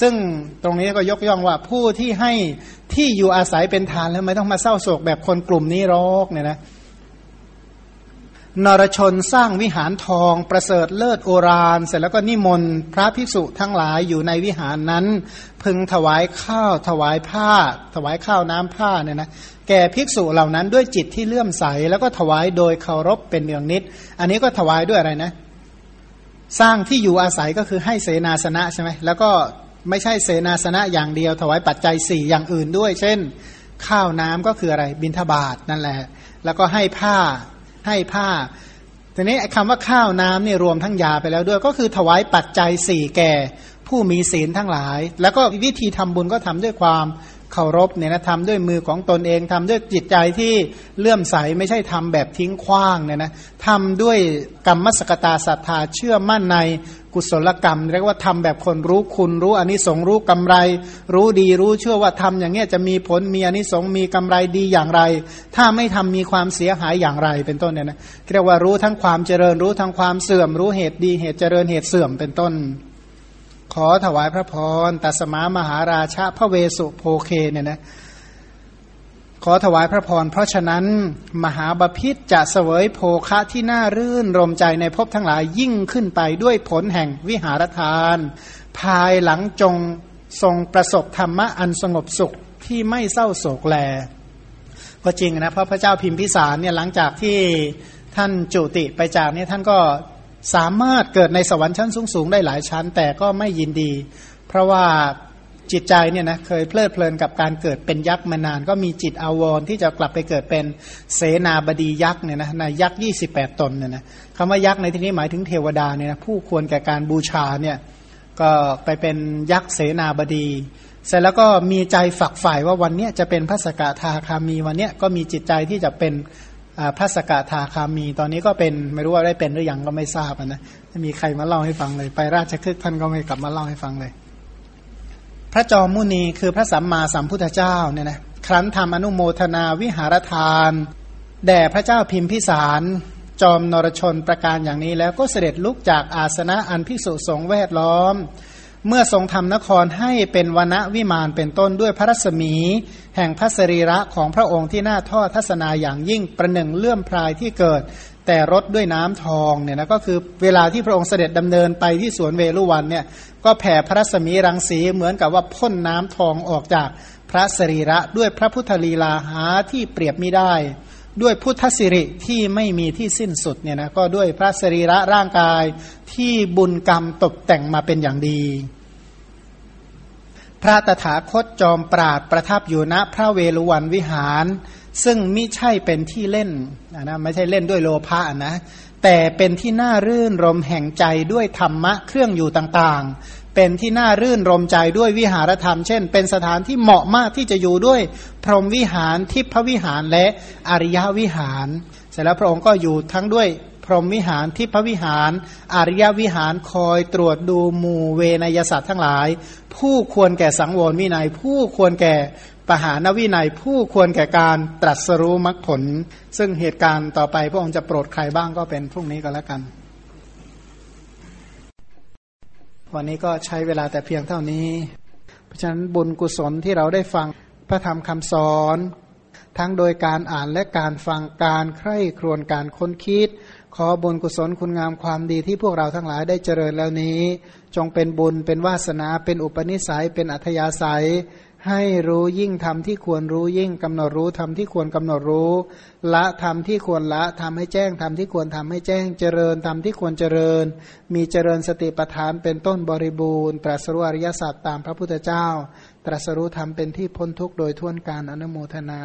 ซึ่งตรงนี้ก็ยกย่องว่าผู้ที่ให้ที่อยู่อาศัยเป็นทานแล้วไม่ต้องมาเศร้าโศกแบบคนกลุ่มนี้รอกเนี่ยนะ นรชนสร้างวิหารทองประเสริฐเลิศโอรานเสร็จแล้วก็นิมนต์พระภิกษุทั้งหลายอยู่ในวิหารนั้น พึงถวายข้าวถวายผ้า ถวายข้าวน้ำผ้าเนี่ยนะแก่ภิกษุเหล่านั้นด้วยจิตที่เลื่อมใส แล้วก็ถวายโดยเคารพเป็นเนืองนิด อันนี้ก็ถวายด้วยอะไรนะ สร้างที่อยู่อาศัยก็คือให้เสนาสนะใช่ไหมแล้วก็ไม่ใช่เสนาสนะอย่างเดียว ถวายปัจจัยสี่อย่างอื่นด้วย เช่น ข้าวน้ำก็คืออะไรบิณฑบาตนั่นแหละ แล้วก็ให้ผ้า ให้ผ้าทีนี้คำว่าข้าวน้ำเนี่ยรวมทั้งยาไปแล้วด้วย ก็คือถวายปัจจัยสี่แก่ ผู้มีศีลทั้งหลาย แล้วก็วิธีทำบุญก็ทำด้วยความเคารพเนี่ยนะทำด้วยมือของตนเองทำด้วยจิตใจที่เลื่อมใสไม่ใช่ทำแบบทิ้งขว้างเนี่ยนะทำด้วยกรรมสกตาศรัทธาเชื่อมั่นใน กุศลกรรม เรียกว่าทำแบบคนรู้คุณรู้อนิสงส์รู้กำไร รู้ดีรู้เชื่อว่าทำอย่างเงี้ยจะมีผลมีอนิสงส์มีกำไรดีอย่างไร ถ้าไม่ทำมีความเสียหายอย่างไรเป็นต้นเนี่ยนะเรียกว่ารู้ทั้งความเจริญรู้ทั้งความเสื่อม รู้เหตุดีเหตุเจริญเหตุเสื่อมเป็นต้น ขอถวายพระพรตัสมามหาราชาพระเวสุโพเคเนี่ยนะ ขอถวายพระพร เพราะฉะนั้นมหาบาพิษจะเสวยโภคะที่น่ารื่นรมใจในภพทั้งหลายยิ่งขึ้นไปด้วยผลแห่งวิหารทาน ภายหลังจงทรงประสบธรรมะอันสงบสุขที่ไม่เศร้าโศกแล ก็จริงนะเพราะพระเจ้าพิมพิสารเนี่ยหลังจากที่ท่านจุติไปจากนี้ท่านก็สามารถเกิดในสวรรค์ชั้นสูงๆได้หลายชั้น แต่ก็ไม่ยินดี เพราะว่า จิตใจเนี่ยนะเคยเพลิดเพลินกับการเกิดเป็นยักษ์มานาน ก็มีจิตอาวรที่จะกลับไปเกิดเป็นเสนาบดียักษ์เนี่ยนะในยักษ์ยี่สิบแปดตนเนี่ยนะคำว่ายักษ์ในที่นี้หมายถึงเทวดาเนี่ยนะผู้ควรแก่การบูชาเนี่ยก็ไปเป็นยักษ์เสนาบดี เสร็จแล้วก็มีใจฝักใฝ่ว่าวันนี้จะเป็นพระสกทาคามีวันนี้ก็มีจิตใจที่จะเป็นพระสกทาคามี ตอนนี้ก็เป็นไม่รู้ว่าได้เป็นหรือยังก็ไม่ทราบนะม่มีใครมาเล่าให้ฟังเลย ไปราชคฤห์ท่านก็ไม่กลับมาเล่าให้ฟังเลย ระจอมมุนีคือพระสัมมาสัมพุทธเจ้าเนี่ยนะครั้นทำอนุโมทนาวิหารทาน แด่พระเจ้าพิมพิสารจอมนรชนประการอย่างนี้แล้วก็เสด็จลุกจากอาสนะอันภิกษุสงฆ์แวดล้อม เมื่อทรงทำนครให้เป็นวณวิมานเป็นต้นด้วยพระรัศมี แห่งพระสรีระของพระองค์ที่น่าทอดทัศนาอย่างยิ่งประหนึ่งเลื่อมพรายที่เกิด แต่รถด้วยน้ำทองเนี่ยนะก็คือเวลาที่พระองค์เสด็จดำเนินไปที่สวนเวลุวันเนี่ยก็แผ่พระรัศมีรังสีเหมือนกับว่าพ่นน้ำทองออกจากพระสรีระด้วยพระพุทธลีลาหาที่เปรียบไม่ได้ ด้วยพุทธสิริที่ไม่มีที่สิ้นสุดเนี่ยนะก็ด้วยพระสรีระร่างกายที่บุญกรรมตกแต่งมาเป็นอย่างดี ระตถาคตจอมปราดประทับอยู่ณพระเวฬุวันวิหาร ซึ่งมิใช่เป็นที่เล่นนะไม่ใช่เล่นด้วยโลภะนะแต่เป็นที่น่ารื่นรมแห่งใจด้วยธรรมะเครื่องอยู่ต่างๆ เป็นที่น่ารื่นรมใจด้วยวิหารธรรม เช่น เป็นสถานที่เหมาะมากที่จะอยู่ด้วย พรหมวิหารทิพวิหารและอริยวิหาร เสร็จแล้วพระองค์ก็อยู่ทั้งด้วย พรหมวิหารทิพวิหาร อริยวิหารคอยตรวจดูหมู่เวนยสัตว์ทั้งหลาย ผู้ควรแก่สังวรวินัย ผู้ควรแก่ปหานวินัย ผู้ควรแก่การตรัสรู้มรรคผล ซึ่งเหตุการณ์ต่อไปพระองค์จะโปรดใครบ้างก็เป็นพรุ่งนี้ก็แล้วกัน วันนี้ก็ใช้เวลาแต่เพียงเท่านี้ เพราะฉะนั้นบุญกุศลที่เราได้ฟังพระธรรมคำสอนทั้งโดยการอ่านและการฟังการใคร่ครวญการค้นคิด ขอบุญกุศลคุณงามความดีที่พวกเราทั้งหลายได้เจริญแล้วนี้ จงเป็นบุญเป็นวาสนาเป็นอุปนิสัยเป็นอัธยาศัย ให้รู้ยิ่งทำที่ควรรู้ยิ่งกำหนดรู้ทำที่ควรกำหนดรู้ ละทำที่ควรละทำให้แจ้งทำที่ควรทำให้แจ้งเจริญทำที่ควรเจริญ มีเจริญสติปัฏฐานเป็นต้นบริบูรณ์ตรัสรู้อริยสัจตามพระพุทธเจ้า ตรัสรู้ธรรมเป็นที่พ้นทุกข์โดยท่วการอนุโมทนา